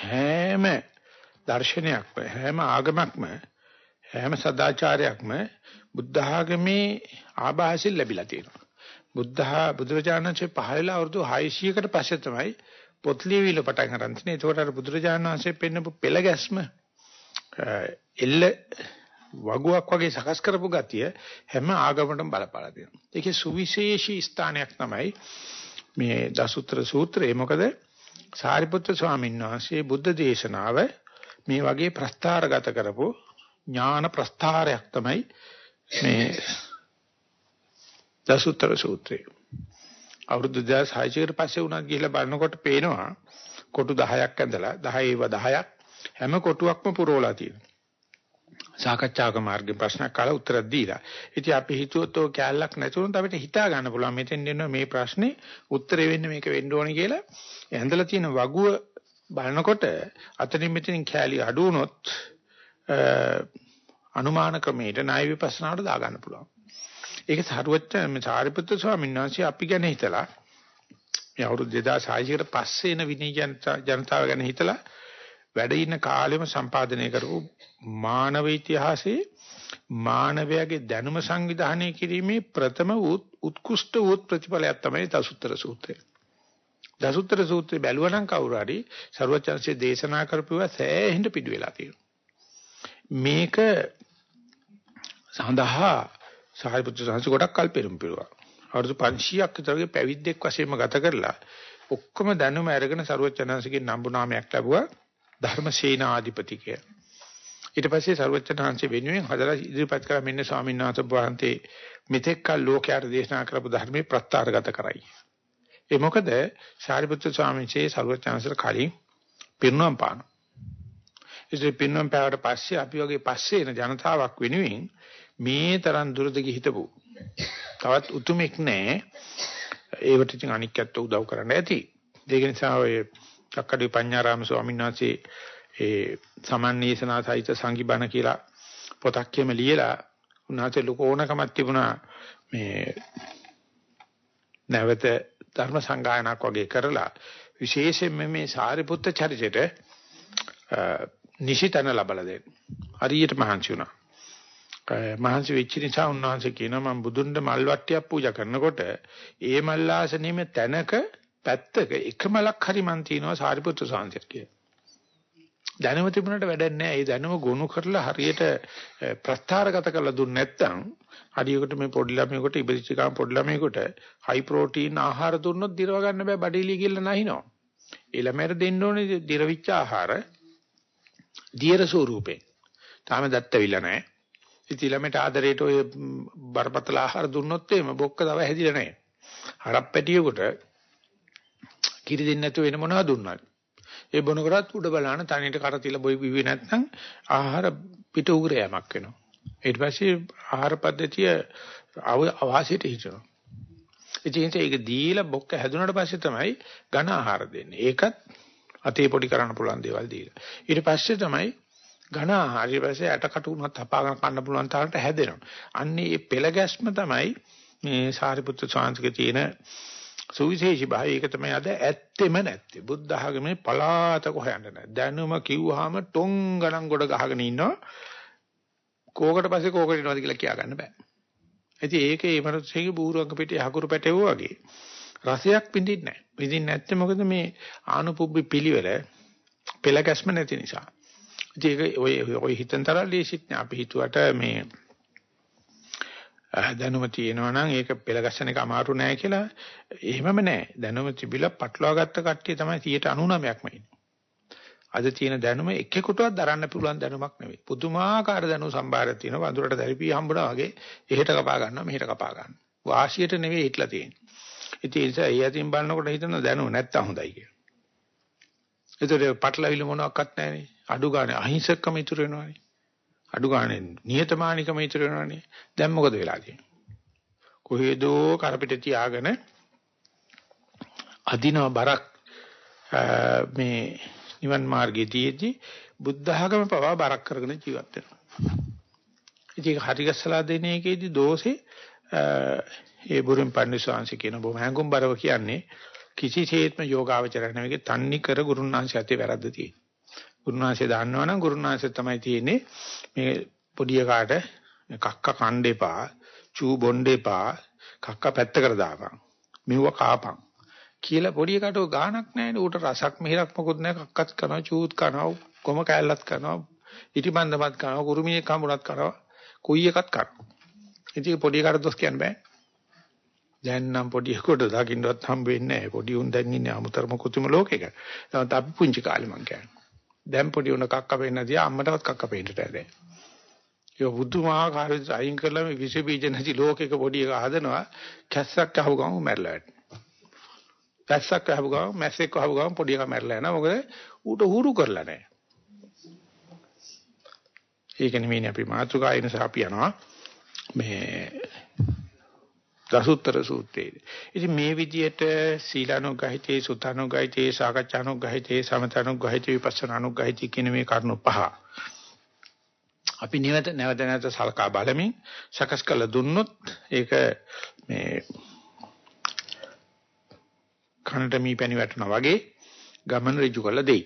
හැම දර්ශනයක්ම හැම ආගමක්ම හැම සදාචාරයක්ම බුද්ධ ආගමේ ආభాසයෙන් ලැබිලා තියෙනවා. බුද්ධ බුදුරජාණන්සේ පහළලා අවුරුදු 600කට පස්සේ තමයි පොත් ලියවිල පටන් ගන්න තියෙන්නේ. ඒකට අර බුදුරජාණන් වහන්සේ පෙන්නපු පෙළ ගැස්ම එල්ල වගුවක් වගේ සකස් කරපු ගතිය හැම ආගමකටම බලපාලා තියෙනවා. ඒකේ සුවිශේෂී ස්ථානයක් තමයි මේ දසුත්‍ර සූත්‍රය. මොකද සාරිපුත්‍ර ස්වාමීන් වහන්සේ බුද්ධ දේශනාව මේ වගේ ප්‍රස්ථාරගත කරපු ඥාන ප්‍රස්ථාරයක් තමයි මේ දසුත්‍ර සූත්‍රය. අවුරුදු 2600කට පස්සේ උනත් ගිහිල්ලා බලනකොට පේනවා කොටු 10ක් ඇඳලා 10 ඒව 10ක් හැම කොටුවක්ම පුරවලා තියෙනවා. සාකච්ඡාක මාර්ගේ ප්‍රශ්නයක් අහලා උත්තර දීලා. ඉතින් අපි හිතුවොත් ඔය කැලලක් නැතුනොත් අපිට හිතා ගන්න පුළුවන් මෙතෙන් දෙන මේ ප්‍රශ්නේ උත්තරේ වෙන්නේ මේක වෙන්න ඕනේ කියලා. ඇඳලා තියෙන වගුව බලනකොට අතනින් මෙතනින් කැලි අඩු වුණොත් අනුමාන ක්‍රමයට ණය විපස්සනාවට දා ගන්න පුළුවන්. ඒක සරුවච්ච මේ සාරිපුත්‍ර ස්වාමීන් වහන්සේ අපි ගැන හිතලා මේ අවුරුදු 2600කට පස්සේ එන විනී ජනතාව ගැන හිතලා වැඩ ඉන්න කාලෙම සම්පාදනය කරපු මානව ඉතිහාසයේ මානවයාගේ දැනුම සංවිධානය කිරීමේ ප්‍රථම උත්කෘෂ්ඨ වූ ප්‍රතිඵලයක් තමයි දසුත්තර සූත්‍රය. දසුත්තර සූත්‍රය බැලුවා නම් කවුරු හරි ਸਰවචන්සේ දේශනා කරපුවා සෑහෙන්න පිටු වෙලා තියෙනවා. මේක සඳහා සාහිපුත්‍ර සංස ගොඩක් කල් පෙරම් පිරුවා. අවුරුදු 500ක් විතරගේ පැවිද්දෙක් වශයෙන්ම ගත කරලා ඔක්කොම දැනුම අරගෙන ਸਰවචන්සේගේ නම්බු නාමයක් ලැබුවා. ධර්මසේනාධිපති කිය. ඊට පස්සේ ਸਰවචනාංශ වෙනුවෙන් හදලා ඉදිරිපත් කළා මෙන්න ස්වාමීන් වහන්සේ මෙතෙක්කල් ලෝකයට දේශනා කරපු ධර්මේ ප්‍රත්‍යාරගත කරයි. ඒ මොකද සාරිපුත්‍ර ස්වාමීන්චේ ਸਰවචනාංශර කලින් පිරුණම් පාන. ඉතින් පිරුණම් පාවට පස්සේ අපි වගේ පස්සේ එන ජනතාවක් වෙනුවෙන් මේ තරම් දුරද ගිහිතපු. තවත් උතුමෙක් නැහැ. ඒවට ඉතින් අනික්යත් උදව් කරන්න ඇති. ඒක නිසා ඔය චක්කඩි පඤ්ඤාරාම ස්වාමීන් වහන්සේ ඒ සමන්නේසනා සහිත සංගිබණ කියලා පොතක් කියම ලියලා උන්වහන්සේ ලොකු ඕනකමක් තිබුණා මේ නැවත ධර්ම සංගායනාවක් වගේ කරලා විශේෂයෙන්ම මේ සාරිපුත්ත චරිතෙට නිශිතන ලබලා දෙන්න. හරියට මහන්සි වුණා. මහන්සි වෙච්ච නිසා උන්වහන්සේ කියනවා මම බුදුන්ට මල් වට්ටියක් පූජා කරනකොට ඒ මල් ආසනෙම තැනක පැත්තක එක මලක් හරි මන් තියනවා සාරිපුත්‍ර සාංශයට කියලා. දැනුම තිබුණාට වැඩක් නැහැ. ඒ දැනුම ගොනු කරලා හරියට ප්‍රස්ථාරගත කරලා දුන්නේ නැත්නම් හරියකට මේ පොඩි ළමයෙකුට ඉබදිච්ච ගාම පොඩි ළමයෙකුට හයි ප්‍රෝටීන් ආහාර දුන්නොත් දිරව ගන්න බෑ බඩේලිය කියලා නැහිනවා. ඒ ළමයට දෙන්න ඕනේ දිරවිච්ච ආහාර දියර ස්වරූපේ. තාම දත්තවිලා නැහැ. ඉතින් ළමයට ආදරේට ඔය බරපතල ආහාර දුන්නොත් එimhe බොක්ක තව හැදිලා නැහැ. හරප්පැටියෙකුට කිරි දෙන්නේ නැතුව වෙන මොනවද දුන්නත්. ඒ බොන කරත් උඩ බලන තනියට කර තියලා බොයි බිවි නැත්නම් ආහාර පිට උගුර යමක් වෙනවා. ඊට පස්සේ ආහාර පද්ධතිය අවාසියට හිටිනවා. ඉතින් ඒක දීලා බොක්ක හැදුනට පස්සේ තමයි ඝන ආහාර දෙන්නේ. ඒකත් අතේ පොඩි කරන්න පුළුවන් දේවල් දීලා. ඊට පස්සේ තමයි ඝන ආහාර ඊට පස්සේ ඇටකට උනත් හපාගෙන කන්න පුළුවන් තරමට හැදෙනවා. අන්නේ මේ පෙළ ගැස්ම තමයි මේ සාරිපුත්‍ර ස්වාමීන්ගේ තියෙන සුවිශේෂී භාවය ඒක තමයි අද ඇත්තෙම නැත්තේ. බුද්ධ ආගමේ පලාතක හොයන්න නැහැ. දැනුම කිව්වහම ටොං ගණන් ගොඩ ගහගෙන ඉන්නවා. කෝකට පස්සේ කෝකට එනවද කියලා කියා ගන්න බෑ. ඉතින් ඒකේ මේ මනුස්සයෙගේ බූරුවක පිටේ හකුරු පැටවුවා වගේ රසයක් විඳින්නේ නැහැ. විඳින්නේ නැත්තේ මොකද මේ ආනුපුබ්බි පිළිවෙල පෙළ ගැස්ම නැති නිසා. ඉතින් ඒක ඔය ඔය හිතෙන් තරම් ලේසිත් නෑ. අපි හිතුවට මේ දැනුම තියෙනවා නම් ඒක පෙළගස්සන එක අමාරු නෑ කියලා එහෙමම නෑ දැනුම තිබිලා පටලවා ගත්ත කට්ටිය තමයි 99%ක්ම ඉන්නේ අද තියෙන දැනුම එකෙකුටවත් දරන්න පුළුවන් දැනුමක් නෙවෙයි. පුදුමාකාර දැනුම සම්භාරයක් තියෙනවා. වඳුරට දැරිපී හම්බුනා වගේ එහෙට කපා ගන්නවා මෙහෙට කපා ගන්නවා. වාසියට නෙවෙයි හිටලා තියෙන්නේ. ඉතින් ඒ නිසා ඒ අතින් බලනකොට හිතන දැනුම නැත්තම් හොඳයි කියලා. ඒතර පටලවිල මොනවත් නැහැනේ. අඩු ගානේ අහිංසකකම ඉතුරු වෙනවානේ. අඩු ගානේ නියතමානිකම ඉතුරු වෙනවානේ. දැන් මොකද වෙලා තියෙන්නේ? කොහෙදෝ කරපිට තියාගෙන අදිනව බරක් මේ නිවන් මාර්ගයේ තියෙද්දි බුද්ධ ආගම පවා බරක් කරගෙන ජීවත් වෙනවා. ඉතින් හරි ගස්සලා දෙන එකේදී දෝෂේ ඒ බුරුම් පන්සිවාංශ කියන බොහොම හැඟුම්overline කියන්නේ කිසිසේත්ම යෝගාවචරය නෙවෙයි තන්නි කර ගුරුනාංශය ඇතේ වැරද්ද තියෙන්නේ. ගුරුනාංශය දන්නවනම් ගුරුනාංශය තමයි තියෙන්නේ මේ පොඩි එකාට කක්ක කණ්ඩේපා චූ බොණ්ඩේපා කක්ක පැත්තකට දාපන්. මෙව්ව කාපන්. කියලා පොඩි එකට ගාණක් නැහැ ඌට රසක් මිහිරක් මොකුත් නැහැ. කක්කත් කරනවා චූත් කරනවා කොම කෑල්ලත් කරනවා ඉටිබන්දමත් කරනවා කුරුමියෙක් හම්බුණත් කරනවා කුයි එකත් කරනවා. ඉතින් පොඩි එකට දොස් කියන්න බෑ. දැන් නම් පොඩි එකට දකින්නවත් හම්බ වෙන්නේ නැහැ. පොඩි උන් දැන් ඉන්නේ අමුතරම කුතුම ලෝකයක නමුත් අපි පුංචි කාලේ මං කියන්නේ. දැන් පොඩි උන කක්ක පෙන්න දියා අම්මටවත් කක්ක පෙන්නට දැන් ඒ බුදුමාහාර අයින් කළා මේ විස බීජ නැති ලෝකයක පොඩි එක හදනවා කැස්සක් අහුව ගමු මැරලා වැටෙනවා වැස්සක් අහපු ගමන් මැස්සෙක් අහපු ගමන් පොඩි එකා මැරලා යනවා. මොකද ඌට හුරු කරලා නැහැ. ඒක නෙමෙයි අපි මාතෘකාව නිසා අපි යනවා මේ දසුත්තර සූත්‍රයේ. ඉතින් මේ විදිහට සීලානුගහිතේ සුතානුගහිතේ සාකච්ඡානුගහිතේ සමතනුගහිතේ විපස්සනානුගහිතේ කියන මේ කරුණු පහ අපි නිවත නැවත නැවත සලකා බලමින් සකස් කළ දුන්නොත් ඒක මේ කනට මී පැණි වැටුණා වගේ ගමන ඍජු කළ දෙයි.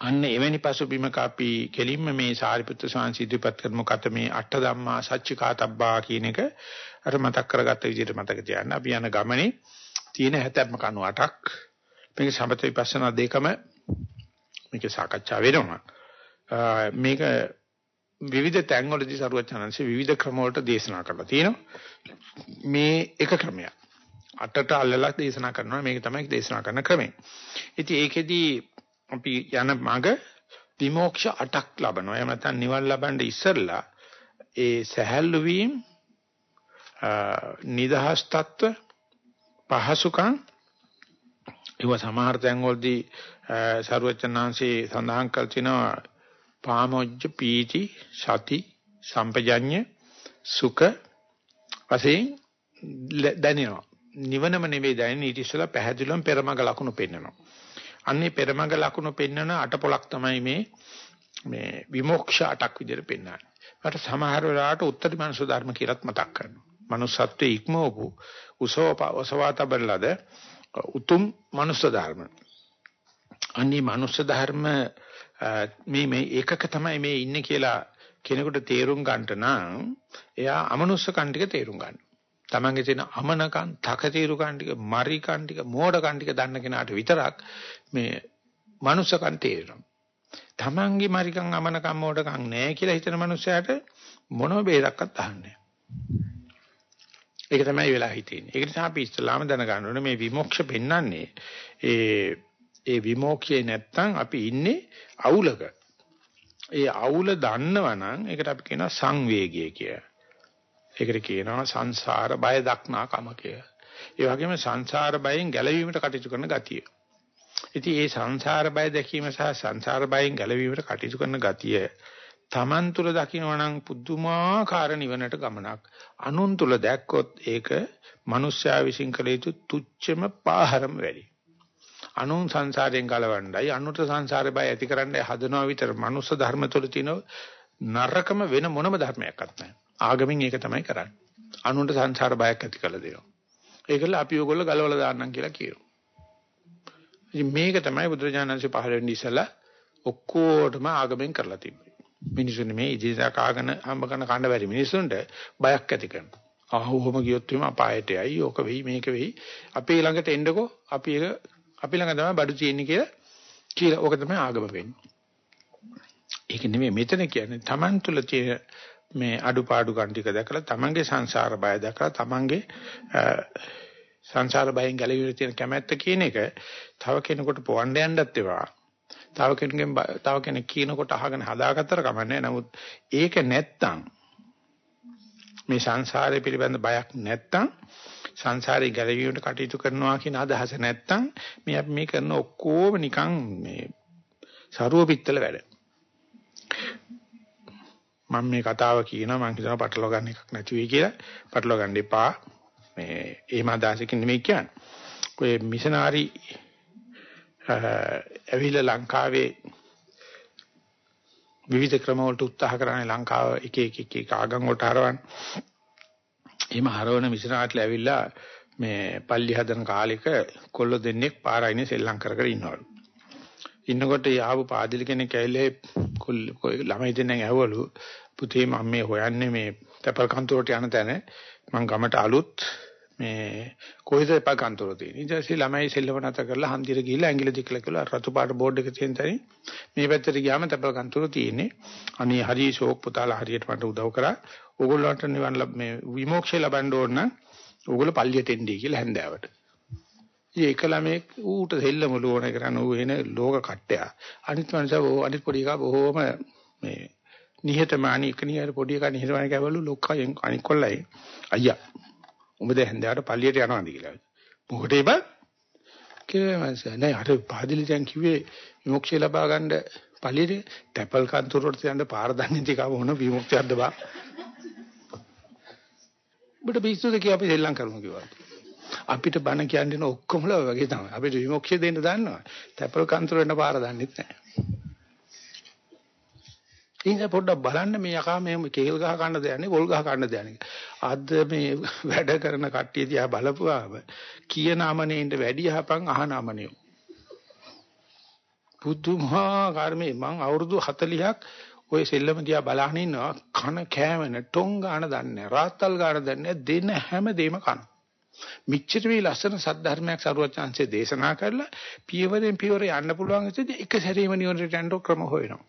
අන්න එවැනි පසුබිමක අපි කෙලින්ම මේ සාරිපුත්‍ර ස්වාමීන් සිද්ධපත් කරමු කත මේ අට ධම්මා සච්චිකාතබ්බා කියන එක අර මතක් කරගත්ත විදිහට මතක තියාගන්න. අපි යන ගමනේ තියෙන හැතැම්ම කණු 8ක් මේක සමත විපස්සනා දෙකම මේක සාකච්ඡා වෙනවා. මේක විවිධ තැන්වලදී සරුවචනංශ විවිධ ක්‍රම වලට දේශනා කරලා තියෙනවා. මේ එක ක්‍රමයක්. අටට අල්ලලා දේශනා කරනවා මේක තමයි දේශනා කරන ක්‍රමය. ඉතින් ඒකෙදී අපි යන මඟ විමෝක්ෂ අටක් ලබනවා. එහෙම නැත්නම් නිවන් ලබන්න ඉස්සෙල්ලා ඒ සහැල්ලු වීම නිදහස් තත්ත්ව පහසුකම් ඒව සමහර තැන්වලදී සරුවචනාංශේ සඳහන් කර තිනවා පාමොජ්ජ පීති සති සම්පජඤ්ඤ සුඛ වශයෙන් දැනෙනවා නිවනම නෙවෙයි දැනෙන්නේ ඊට ඉස්සෙල්ලා පැහැදිලිවම පෙරමග ලකුණු පෙන්වනවා. අන්නේ පෙරමග ලකුණු පෙන්වන අටපොලක් තමයි මේ මේ විමෝක්ෂ අටක් විදිහට පෙන්වන්නේ. මට සමහර වෙලාවට උත්තරී මනස ධර්ම කියලාත් මතක් කරනවා. Manussත්වයේ ඉක්මවපු උසවතබරලද උතුම් මනුස්ස ධර්ම. අන්නේ මනුස්ස ධර්ම මේ මේ ඒකක තමයි මේ ඉන්නේ කියලා කෙනෙකුට තේරුම් ගන්නට නම් එයා අමනුස්ස කන්ටික තේරුම් ගන්න. තමන්ගේ තියෙන අමනකම්, තකතිරුකම් ටික, මරිකම් ටික, මෝඩකම් ටික දන්න කෙනාට විතරක් මේ මනුස්සකම් තේරෙනවා. තමන්ගේ මරිකම්, අමනකම්, මෝඩකම් නැහැ කියලා හිතන මනුස්සයාට මොනම බේරක්වත් අහන්නේ ඒක තමයි වෙලා හිතෙන්නේ. ඒක නිසා අපි ඉස්ලාම දැනගන්න ඕනේ මේ විමුක්ෂ පෙන්වන්නේ ඒ ඒ විමුක්ෂේ නැත්තම් අපි ඉන්නේ අවුලක. ඒ අවුල දන්නවනම් ඒකට අපි කියනවා සංවේගය කියලා. ඒකට කියනවා සංසාර බය දක්නා කම කියලා. ඒ වගේම සංසාර බයෙන් ගැලවීමට කටයුතු කරන ගතිය. ඉතින් මේ සංසාර බය දැකීම සහ සංසාර බයෙන් ගැලවීමට කටයුතු කරන ගතිය Taman තුල දකිනවා නම් පුදුමාකාර නිවනට ගමනක්. අනුන් තුල දැක්කොත් ඒක මිනිස්යා විසින් කළ යුතු තුච්චම පාහරම වැඩි. අනුන් සංසාරයෙන් ගලවන්නයි අනුන්ට සංසාරේ බය ඇතිකරන්න හදනවා විතර මනුස්ස ධර්ම තුල තියෙන නරකම වෙන මොනම ධර්මයක්වත් නැහැ. ආගමින් ඒක තමයි කරන්නේ. අනුන්ට සංසාර බයක් ඇති කළ දෙනවා. ඒකල අපි ඕගොල්ලෝ ගලවලා දාන්නම් කියලා කියනවා. ඉතින් මේක තමයි බුදුරජාණන්සේ පහළ වෙන්නේ ඉස්සලා ඔක්කොටම ආගමෙන් කරලා තිබ්බේ. මිනිසුන් මේ ඉදිරියට කාගෙන හම්බ කරන කණ්ඩ බැරි මිනිසුන්ට බයක් ඇති කරනවා. ආවොම ගියොත් එimhe අපායට යයි. ඕක වෙයි මේක වෙයි. අපේ ළඟට එන්නකෝ අපි ඒක අපි ළඟ තමයි බඩු තියෙන්නේ කියලා කියලා ඕක තමයි ආගම වෙන්නේ. ඒක නෙමෙයි මෙතන කියන්නේ Taman තුල තියෙන මේ අඩුපාඩු ගන්න ටික දැකලා තමන්ගේ සංසාර බය දැකලා තමන්ගේ සංසාර බයෙන් ගැලවිලා තියෙන කැමැත්ත කියන එක තව කෙනෙකුට පොවන්න යන්නත් ඒවා තව කෙනෙක්ගෙන් තව කෙනෙක් කියනකොට අහගෙන හදාගත්තර කමන්නේ. නමුත් ඒක නැත්තම් මේ සංසාරය පිළිබඳ බයක් නැත්තම් සංසාරේ ගැලවීමට කටයුතු කරනවා කියන අදහස නැත්තම් මේ අපි මේ කරන ඔක්කොම නිකන් මේ සරුව පිත්තල වැඩ. මම මේ කතාව කියනවා මම හිතනවා පටලවා ගන්න එකක් නැති වෙයි කියලා. පටලවා ගන්න එපා. මේ එහෙම අදහසකින් නෙමෙයි කියන්නේ. ඔය මිෂනාරි ඇවිල්ලා ලංකාවේ විවිධ ක්‍රම වලට උත්සාහ කරන්නේ ලංකාව එක එක එක එක ආගම් වලට හරවන්න. එහෙම හරවන මිෂනාරිලා ඇවිල්ලා මේ පල්ලි හදන කාලෙක කොල්ල දෙන්නෙක් පාරයිනේ සෙල්ලම් කර කර ඉන්නවලු. ඉන්නකොට යාවු පාදිලි කෙනෙක් ඇවිල්ලා ළමයි දෙන්නෙක් ඇහුවලු පුතේ මම මේ හොයන්නේ මේ තැපල් කන්තෝරට යන තැන මං ගමට අලුත් මේ කොහෙද එපා කන්තෝර තියෙන්නේ. ඊට පස්සේ ළමයි සෙල්ලම නැත කරලා හන්දිර ගිහිල්ලා ඇඟිලි දික්කලා කියලා රතු පාට බෝඩ් එක තියෙන තැනින් මේ පැත්තට ගියාම තැපල් කන්තෝර තියෙන්නේ. අනේ හරි ෂෝක් පුතාලා හරියට මට උදව් කරා. ඕගොල්ලන්ට නිවන් මේ විමෝක්ෂය ලබන්න ඕන නම් ඕගොල්ලෝ පල්ලියට එන්නේ කියලා හැන්දෑවට. ඉතින් ඒක ළමෙක් ඌට සෙල්ලම ලෝණ කරන ඌ එන ලෝක කට්ටය. අනිත් මනුස්සයා අනිත් පොඩි එකා බොහොම මේ නිහතමානී එක නිහර පොඩි එකා නිහතමානී කවලු ලොක්කයෙන් අනික් කොල්ලයි අයියා උඹ දැන් හැන්දෑවට පල්ලියට යනවාද කියලා. මොකටද බං? කියලා මං නෑ අර පාදිලි දැන් කිව්වේ විමුක්තිය ලබා ගන්න පල්ලියට තැපල් කන්තුරට යන්න පාර දන්නේ නැති කව මොන විමුක්තියක්ද බං? ඔබට පිස්සුද කියලා අපි සෙල්ලම් කරමු කිව්වා. අපිට බණ කියන්නේ ඔක්කොමලා වගේ තමයි. අපිට විමුක්තිය දෙන්න දන්නවා. තැපල් කන්තුර වෙන්න පාර දන්නේ නැහැ. ඉතින් පොඩ්ඩක් බලන්න මේ යකා මේ කේල් ගහ ගන්න දෙන්නේ පොල් ගහ ගන්න දෙන්නේ. අද මේ වැඩ කරන කට්ටිය දිහා බලපුවාම කියන අමනේන්ට වැඩි යහපන් අහන අමනියෝ. පුදුමාකාර මේ මං අවුරුදු 40ක් ඔය සෙල්ලම දිහා බලහන් ඉන්නවා කන කෑමන ටොං ගාන දන්නේ රාත්තල් ගාන දන්නේ දෙන හැම දෙම කන. මිච්ඡිත මේ ලස්සන සද්ධර්මයක් සරුවචාන්සේ දේශනා කරලා පියවරෙන් පියවර යන්න පුළුවන් ඉතින් එක සැරේම නිවනට යන්න ක්‍රම හොයනවා.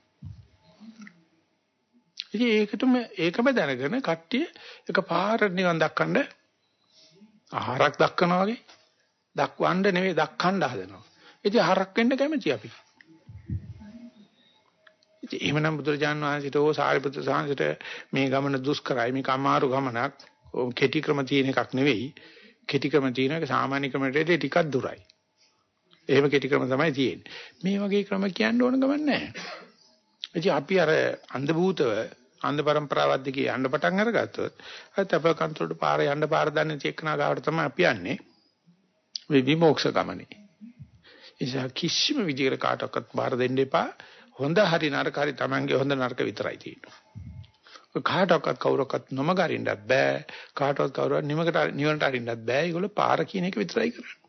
ඉතින් ඒකටම ඒකම දැනගෙන කට්ටිය එක පාර නිවන් දක්කන්න ආහාරක් දක්කනවා වගේ දක්වන්න නෙවෙයි දක්කන්න හදනවා. ඉතින් ආහාරක් වෙන්න කැමති අපි. ඉතින් එහෙමනම් බුදුරජාන් වහන්සේට ඕ සාරිපුත්‍ර සාංශයට මේ ගමන දුෂ්කරයි මේක අමාරු ගමනක් කෙටි ක්‍රම තියෙන එකක් නෙවෙයි. කෙටි ක්‍රම තියෙන එක සාමාන්‍ය ක්‍රමයට ටිකක් දුරයි. එහෙම කෙටි ක්‍රම තමයි තියෙන්නේ. මේ වගේ ක්‍රම කියන්න ඕන ගමන් නැහැ. ඉතින් අපි අර අන්ධ භූතව අන්ධ પરම්පරාවක් දිගේ යන්න පටන් අරගත්තොත් අත අප කන්තෝලට පාර යන්න පාර දන්නේ චේකනා ගාවට තමයි අපි යන්නේ. මේ විමෝක්ෂ ගමනේ. ඉතින් කිසිම විදිහකට කාටවත් බාර දෙන්න එපා. හොඳ හරි නරක හරි Tamange හොඳ නරක විතරයි තියෙන්නේ. කාටවත් කවුරක්වත් නොමග අරින්නත් බෑ. කාටවත් කවුරුවත් නිමකට නිවනට අරින්නත් බෑ. ඒගොල්ලෝ පාර කියන එක විතරයි කරන්නේ.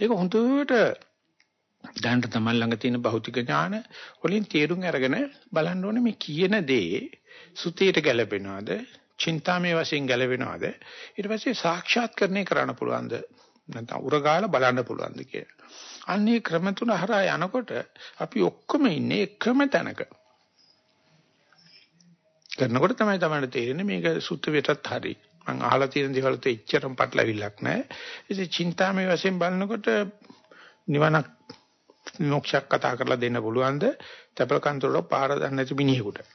ඒක හොඳට දැනට තමයි ළඟ තියෙන භෞතික ඥාන වලින් තේරුම් අරගෙන බලන්න ඕනේ මේ කියන දේ සුතේට ගැලපෙනවද? චින්තාමේ වශයෙන් ගැලපෙනවද? ඊට පස්සේ සාක්ෂාත්කරණය කරන්න පුළුවන්ද? නැත්නම් උරගාලා බලන්න පුළුවන්ද කියලා. අන්නේ ක්‍රම තුන හරහා යනකොට අපි ඔක්කොම ඉන්නේ එකම තැනක. කරනකොට තමයි තමයි තේරෙන්නේ මේක සුත්ත වෙටත් හරි. මම අහලා තියෙන දේවල් තු එච්චරම පටලවිල්ලක් නැහැ. ඉතින් චින්තාමේ වශයෙන් බලනකොට නිවනක් මොක්ෂයක් කතා කරලා දෙන්න පුළුවන්ද? තපල කන්තරෝ පාර දන්නේ නැති මිනිහෙකුට.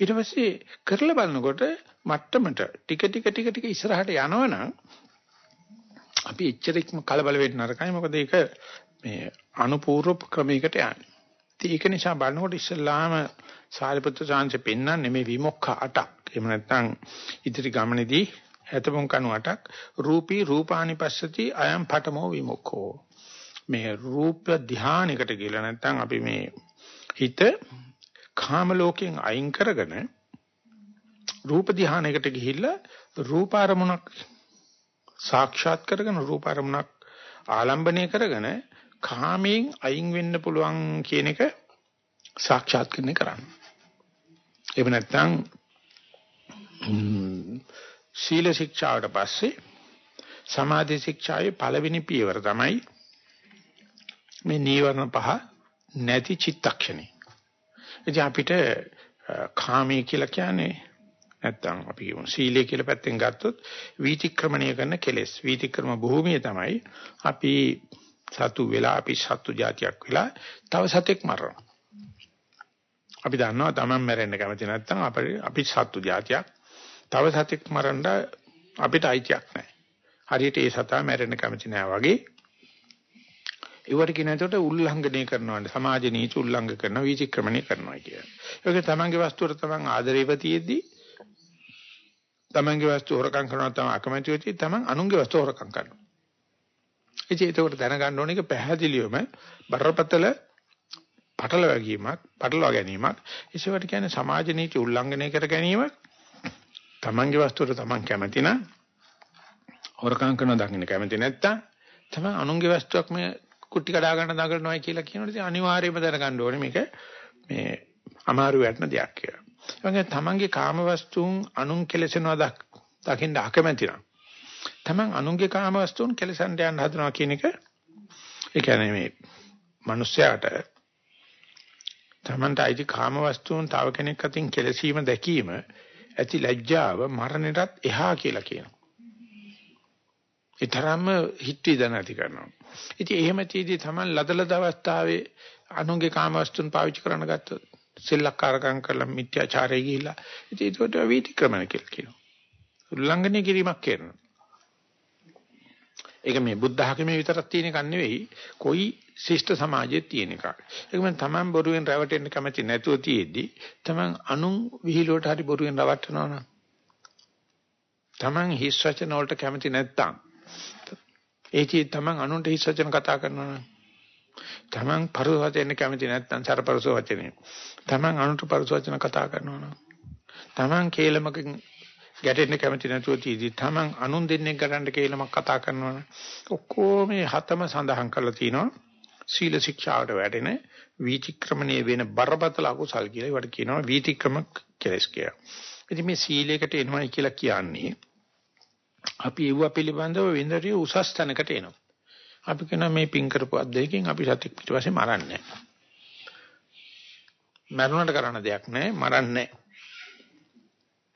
ඊට පස්සේ කරලා බලනකොට මට්ටමට ටික ටික ටික ටික ඉස්සරහට යනවනම් අපි එච්චරක්ම කලබල වෙන්න නරකයි මොකද ඒක මේ අනුපූර්ව ක්‍රමයකට යන්නේ. ඉතින් ඒක නිසා බලනකොට ඉස්සල්ලාම සාරිපුත්‍ර සාංශේ පෙන්වන්නේ මේ විමුක්ඛ අටක්. එහෙම නැත්නම් ඉදිරි ගමනේදී හැතපොන් කණු අටක් රූපී රූපානි පස්සති අයම් පඨමෝ විමුක්ඛෝ. මේ රූප ධානයකට කියලා නැත්නම් අපි මේ හිත කාම ලෝකයෙන් අයින් කරගෙන රූප ධානයකට ගිහිල්ලා රූප අරමුණක් සාක්ෂාත් කරගෙන රූප අරමුණක් ආලම්බණය කරගෙන කාමයෙන් අයින් වෙන්න පුළුවන් කියන එක සාක්ෂාත් කරන්නේ කරන්නේ. එහෙම නැත්නම් සීල ශික්ෂාවට පස්සේ සමාධි ශික්ෂාවේ පළවෙනි පියවර තමයි මේ නීවරණ පහ නැති චිත්තක්ෂණේ. ඉතින් අපිට කාමී කියලා කියන්නේ නැත්තම් අපි කියමු සීලය කියලා පැත්තෙන් ගත්තොත් වීතික්‍රමණය කරන කෙලෙස්. වීතික්‍රම භූමිය තමයි අපි සතු වෙලා අපි සතු జాතියක් වෙලා තව සතෙක් මරනවා. අපි දන්නවා Taman මැරෙන්න කැමති නැත්නම් අපිට අපි සතු జాතියක්. තව සතෙක් මරන්න අපිට අයිතියක් නැහැ. හරියට ඒ සතා මැරෙන්න කැමති නැහැ වගේ ඒවට කියන එතකොට උල්ලංඝනය කරනවා සමාජ නීති උල්ලංඝ කරනවා විචක්‍රමණය කරනවා කියන. ඒක තමන්ගේ වස්තුවට තමන් ආදරේව තියෙද්දි තමන්ගේ වස්තු හොරකම් කරනවා තමන් අකමැති වෙති තමන් අනුන්ගේ වස්තු හොරකම් කරනවා. ඉතින් ඒකට දැනගන්න ඕනේ ඒක පැහැදිලිවම බරපතල පටලවාගීමක් පටලවා ගැනීමක් ඒසවට කියන්නේ සමාජ නීති උල්ලංඝනය කර ගැනීම තමන්ගේ වස්තුවට තමන් කැමති නම් හොරකම් කරන දකින්න කැමති නැත්තම් තමයි අනුන්ගේ වස්තුවක් මේ කුටි කඩා ගන්න දඟලනවා කියලා කියනකොට ඉතින් අනිවාර්යයෙන්ම දැනගන්න ඕනේ මේක මේ අමාරු වැටෙන දෙයක් කියලා. ඒ වගේ තමන්ගේ කාම වස්තුන් අනුන් කෙලසනවා දකින්න අකමැති නම් තමන් අනුන්ගේ කාම වස්තුන් කෙලසන්න යන්න හදනවා කියන එක ඒ කියන්නේ මේ මිනිස්යාට තමන්ට අයිති කාම වස්තුන් තව කෙනෙක් අතින් කෙලසීම දැකීම ඇති ලැජ්ජාව මරණයටත් එහා කියලා කියනවා. ඒ තරම්ම හිත විදන ඇති කරනවා. ඉතින් එහෙම තීදී තමයි ලදලද අවස්ථාවේ අනුන්ගේ කාම වස්තුන් පාවිච්චි කරන්න ගත්තොත් සෙල්ලක්කාරකම් කරලා මිත්‍යාචාරය ගිහිලා ඉතින් ඒකට වීතික්‍රමණ කියලා කියනවා. උල්ලංඝනය කිරීමක් කරනවා. ඒක මේ බුද්ධ ධර්මයේ විතරක් තියෙන එකක් නෙවෙයි කොයි ශිෂ්ට සමාජයේ තියෙන එකක්. ඒක මම තමන් බොරුවෙන් රැවටෙන්න කැමති නැතුව තියෙද්දි තමන් අනුන් විහිළුවට හරි බොරුවෙන් රවට්ටනවා නම් තමන් හිස් වචන වලට කැමති නැත්තම් ඒකේ තමන් අනුන්ට හිස් වචන කතා කරනවා නම් තමන් පරුස වචන කැමති නැත්නම් සරපරුස වචනේ තමන් අනුන්ට පරුස වචන කතා කරනවා නම් තමන් කේලමකින් ගැටෙන්න කැමති නැතුව තීදී තමන් අනුන් දෙන්නේ ගන්න කේලමක් කතා කරනවා නම් ඔක්කොම මේ හතම සඳහන් කරලා තිනවා සීල ශික්ෂාවට වැටෙන වීතික්‍රමණයේ වෙන බරපතල අකුසල් කියලා ඒවට කියනවා වීතික්‍රම කෙලස් කියලා. ඉතින් මේ සීලයකට එනවයි කියලා කියන්නේ අපි ඒව පිළිබඳව විඳරිය උසස් තැනකට එනවා. අපි කියන මේ පින් කරපු අද්දේකින් අපි සත්‍ය පිටපස්සේ මරන්නේ නැහැ. මරණයට කරන්න දෙයක් නැහැ මරන්නේ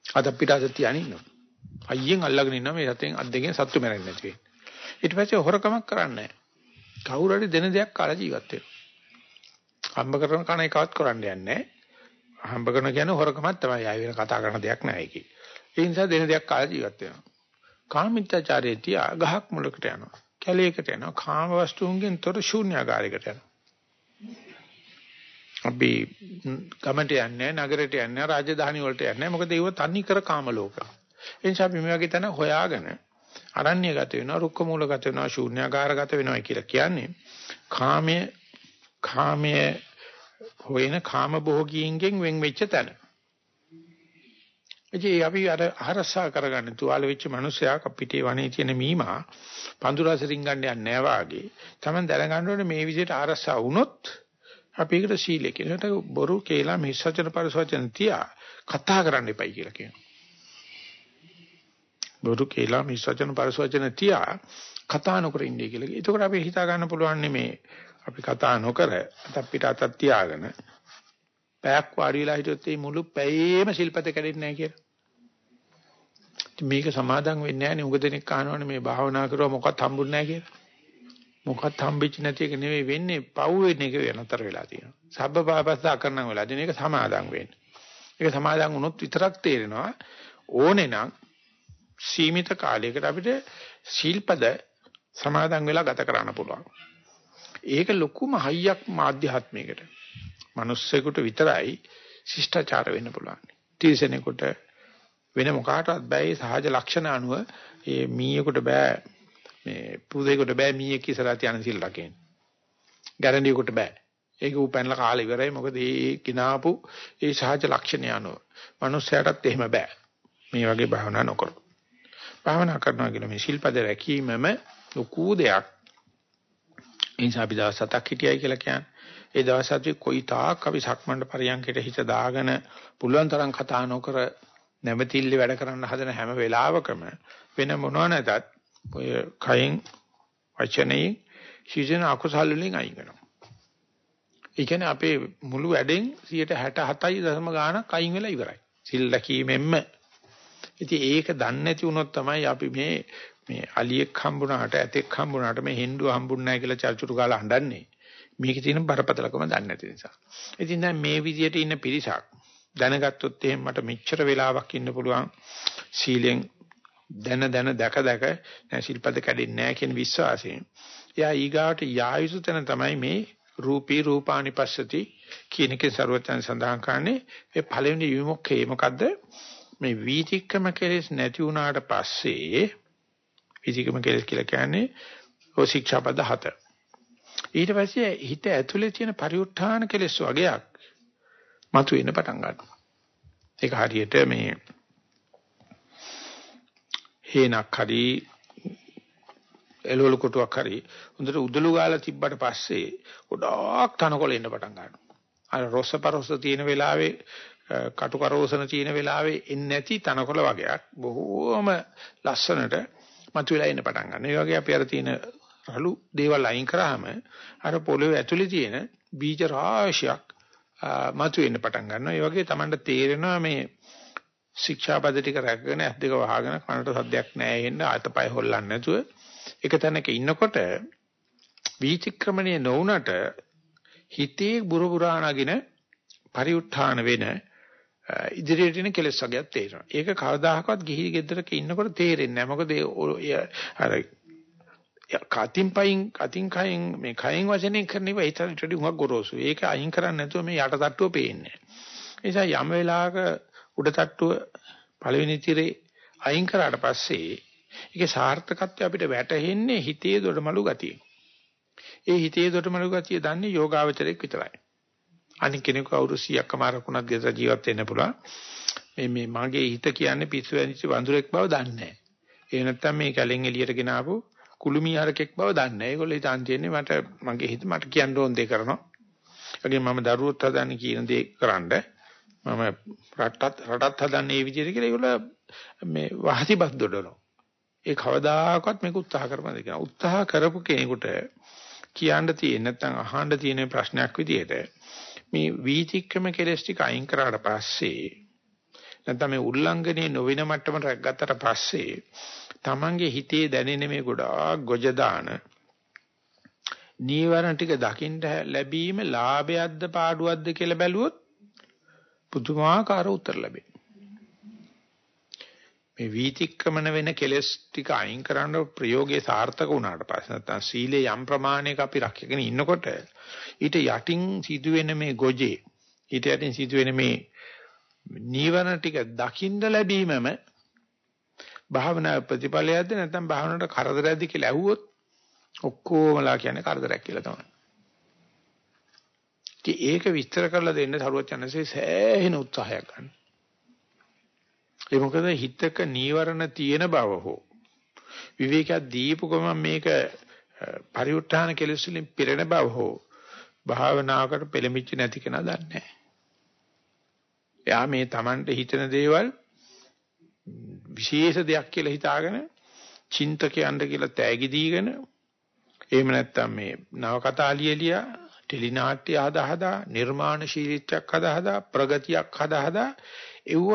අද අපිට අද තියාගෙන ඉන්නවා. අයියෙන් අල්ලගෙන ඉන්නවා මේ සතෙන් අද්දෙකින් සත්තු මරන්නේ නැති වෙන්නේ. ඊට පස්සේ හොරකමක් කරන්නේ නැහැ. කවුරු හරි දෙන දෙයක් කාලා ජීවත් වෙනවා. හම්බ කරන කණ එකවත් කරන්න යන්නේ නැහැ. හම්බ කරන කියන්නේ හොරකමක් තමයි. ආයෙ වෙන කතා කරන දෙයක් නැහැ ඒකේ. ඒ නිසා දෙන දෙයක් කාලා ජීවත් වෙනවා. කාමිත්‍යාචාරයේ තියා ගහක් මුලකට යනවා. කැලේකට යනවා. කාම වස්තුන්ගෙන් තොර ශූන්‍යාකාරයකට යනවා. අපි ගමට යන්නේ නගරයට යන්නේ රාජධානි වලට යන්නේ මොකද ඒව තනි කර කාම ලෝක. ඒ නිසා අපි මේ වගේ තැන හොයාගෙන අරණ්‍යගත වෙනවා රුක්ක මූලගත වෙනවා ශූන්‍යාකාරගත වෙනවා කියලා කියන්නේ කාමයේ කාමයේ හොයන කාම භෝගීන්ගෙන් වෙන් වෙච්ච තැන. ඉතින් අපි අර අහරසා කරගන්න තුවාල වෙච්ච මිනිසයා අපිටේ වනේ තියෙන මීමා පඳුරසරින් ගන්න යන්නේ නැහැ වාගේ. Taman දැනගන්න ඕනේ මේ විදිහට අහරසා වුණොත් අපි ඒකට සීලය කියනකට බොරු කියලා මිස්සචන පරිසවචන තියා කතා කරන්න එපයි කියලා කියනවා. බොරු කියලා මිස්සචන පරිසවචන තියා කතා නොකර ඉන්නේ කියලා. එතකොට අපි හිතා ගන්න පුළුවන් මේ අපි කතා නොකර අත පිට අතක් තියාගෙන පැයක් වාඩි වෙලා හිටියොත් මේ මුළු පැයේම ශිල්පත කැඩෙන්නේ නැහැ කියලා. මේක සමාදම් වෙන්නේ නැහැ නේ. උග දෙනෙක් අහනවනේ මේ භාවනා කරුවා මොකක්ද හම්බුන්නේ නැහැ කියලා. මොකක්ද හම්බෙච්ච නැති එක නෙවෙයි වෙන්නේ පව් වෙන එක වෙනතර වෙලා තියෙනවා. සබ්බ පාපස්ස අකරණම් වෙලා දෙන එක සමාදම් වෙන්නේ. ඒක සමාදම් වුණොත් විතරක් තේරෙනවා ඕනේ නම් සීමිත කාලයකට අපිට ශිල්පද සමාදම් වෙලා ගත කරන්න පුළුවන්. ඒක ලොකුම හයියක් මාධ්‍යාත්මයකට. මිනිස්සෙකුට විතරයි ශිෂ්ටාචාර වෙන්න පුළුවන්. තීසනෙකුට වෙන මොකාටවත් බෑ ඒ සහජ ලක්ෂණ අනුව මේ මීයකට බෑ මේ පුදේකට බෑ මීයක් ඉස්සරහ තියන සිල් රකින්න. ගැරන්ඩියකට බෑ. ඒක උපැන්නලා කාලේ ඉවරයි මොකද ඒ කිනාපු ඒ සහජ ලක්ෂණ අනුව. මිනිස්සයාටත් එහෙම බෑ. මේ වගේ භාවනා නොකරොත්. භාවනා කරනවා කියන මේ ශිල්පද රැකීමම ලොකු දෙයක්. ඒ නිසා අපි දවස් හතක් හිටියයි කියලා කියන්නේ ඒ දවස් හතේ කොයි තාක් අපි සක්මණේ පරියන්කයට හිත දාගෙන පුළුවන් තරම් කතා නොකර නැවතිල්ල වැඩ කරන්න හදන හැම වෙලාවකම වෙන මොනවා නැතත් ඔය කයින් වචනයෙන් සිටින අකුසල් වලින් අයින් වෙනවා. ඒ කියන්නේ අපේ මුළු වැඩෙන් 67යි දශම ගාණක් අයින් වෙලා ඉවරයි. සිල් ලැකීමෙන්ම. ඉතින් ඒක දන්නේ නැති වුණොත් තමයි අපි මේ මේ අලියෙක් හම්බුණාට ඇතෙක් හම්බුණාට මේ හෙන්දුව හම්බුන්නේ නැහැ කියලා චර්චුරු ගාලා හඬන්නේ. මේකේ තියෙන බරපතලකම දන්නේ නැති නිසා. ඉතින් දැන් මේ විදියට ඉන්න පිරිසක් දැනගත්තොත් එහෙනම් මට මෙච්චර වෙලාවක් ඉන්න පුළුවන් සීලෙන් දැන දැන දැක දැක සිල්පද කැඩෙන්නේ නැහැ කියන විශ්වාසයෙන්. එයා ඊගාවට යායුතු තැන තමයි මේ රූපී රූපානිපස්සති කියන එකේ ਸਰවඥයන් සඳහන් කරන්නේ ඒ පළවෙනි විමුක්ඛේ මොකද්ද? මේ වීතික්කම කෙලෙස් නැති වුණාට පස්සේ වීතික්කම කෙලෙස් කියලා කියන්නේ ඔය ශික්ෂාපද හත. ඊට පස්සේ හිත ඇතුලේ තියෙන පරිඋත් ทาน කෙලෙස් වගේක් මතුවෙන්න පටන් ගන්නවා. ඒක හරියට මේ හේනක් හරි එළවලු කොටුවක් හරි හොඳට උදළු ගාලා තිබ්බට පස්සේ ගොඩාක් තනකොළ එන්න පටන් ගන්නවා. අර රොස්සපරොස්ස තියෙන වෙලාවේ කටුකරෝසන තියෙන වෙලාවේ එන්නේ නැති තනකොළ වගේක් බොහෝම ලස්සනට මතුවලා එන්න පටන් ගන්නවා. ඒ වගේ අපි අර තියෙන රළු දේවල් අයින් කරාම අර පොළොවේ ඇතුලේ තියෙන බීජ රාශියක් මතුවෙන්න පටන් ගන්නවා. ඒ වගේ Tamanට තේරෙනවා මේ ශික්ෂාපද ටික රැකගෙන ඇස් දෙක වහගෙන කනට සද්දයක් නැහැ එන්න අතපය හොල්ලන්නේ නැතුව එක තැනක ඉන්නකොට වීතික්‍රමණය නොවුනට හිතේ බුර බුරාණගෙන පරිඋත්ථාන වෙන ඉදිරියට එන කෙලෙස් වර්ගයක් තේරෙනවා. ඒක කවදාහකවත් ගිහි ගෙදරක ඉන්නකොට තේරෙන්නේ නැහැ. මොකද අර කතින් පයින් කතින් කයින් මේ කයින් වචනෙන් කරන ඒවා ඊටට වඩා හුඟක් ගොරෝසු. ඒක අයින් කරන්නේ නැතුව මේ යට තට්ටුව පේන්නේ. ඒ නිසා යම් වෙලාවක උඩ තට්ටුව පළවෙනි තිරේ අයින් කරාට පස්සේ ඒකේ සාර්ථකත්වය අපිට වැටහෙන්නේ හිතේ දොඩමලු ගතිය. ඒ හිතේ දොඩමලු ගතිය දන්නේ යෝගාවචරයක් විතරයි. අනික කෙනෙකු අවුරුදු 100ක් මාරකුණක් ගෙදර ජීවත් වෙන්න පුළුවන්. මේ මේ මගේ හිත කියන්නේ පිස්සු වැදිච්ච වඳුරෙක් බව දන්නේ නැහැ. ඒ නැත්තම් මේ කැලෙන් එළියට ගෙන ආපු කුළුමි හරකෙක් බව දන්නේ නැහැ. ඒගොල්ලෝ හිතන් තියන්නේ මට මගේ හිත මට කියන්න ඕන දේ කරනවා. ඒගොල්ලෝ මම දරුවොත් හදන්නේ කියන දේ කරන්න. මම රටත් රටත් හදන්නේ මේ විදිහට කියලා ඒගොල්ලෝ මේ වහසිබත් දොඩනවා. ඒ කවදාකවත් මේක උත්සාහ කරපන්ද කියන උත්සාහ කරපු කෙනෙකුට කියන්න තියෙන නැත්නම් අහන්න තියෙන ප්‍රශ්නයක් විදිහට මේ වීතික්‍රම කෙලස් ටික අයින් කරාට පස්සේ නැත්නම් මේ උල්ලංඝනයේ නොවන මට්ටමට රැග්ගත්තට පස්සේ Tamange හිතේ දැනෙන මේ ගොඩාක් ගොජ දාන නීවරණ ටික දකින්න ලැබීම ලාභයක්ද පාඩුවක්ද කියලා බැලුවොත් පුදුමාකාර උත්තර ලැබේ. මේ වීතික්‍රමන වෙන කෙලස් ටික අයින් කරන්න ප්‍රයෝගයේ සාර්ථක වුණාට පස්සේ නැත්නම් සීලේ යම් ප්‍රමාණයක අපි රැකගෙන ඉන්නකොට ඊට යටින් සිදුවෙන මේ ගොජේ ඊට යටින් සිදුවෙන මේ නීවරණ ටික දකින්න ලැබීමම භාවනා ප්‍රතිඵලයක්ද නැත්නම් භාවනාවට කරදරයක්ද කියලා ඇහුවොත් ඔක්කොමලා කියන්නේ කරදරයක් කියලා තමයි. ඉතින් ඒක විස්තර කරලා දෙන්න සරුවත් යනසේ සෑහෙන උත්සාහයක් ගන්න. ඒ මොකද හිතක නීවරණ තියෙන බව හෝ විවේකයක් දීපු ගමන් මේක පරිඋත් ทาน කෙලෙස් වලින් පිරෙන බව හෝ භාවනාවකට පෙළඹිච්ච නැති කෙනා දන්නේ නැහැ. එයා මේ Tamanට හිතන දේවල් විශේෂ දෙයක් කියලා හිතාගෙන චින්තකයන්ට කියලා තෑගි දීගෙන එහෙම නැත්නම් මේ නව කතා ලියලියා ටෙලි නාට්‍ය හදා හදා නිර්මාණශීලීත්වයක් හදා හදා ප්‍රගතියක් හදා හදා ඒව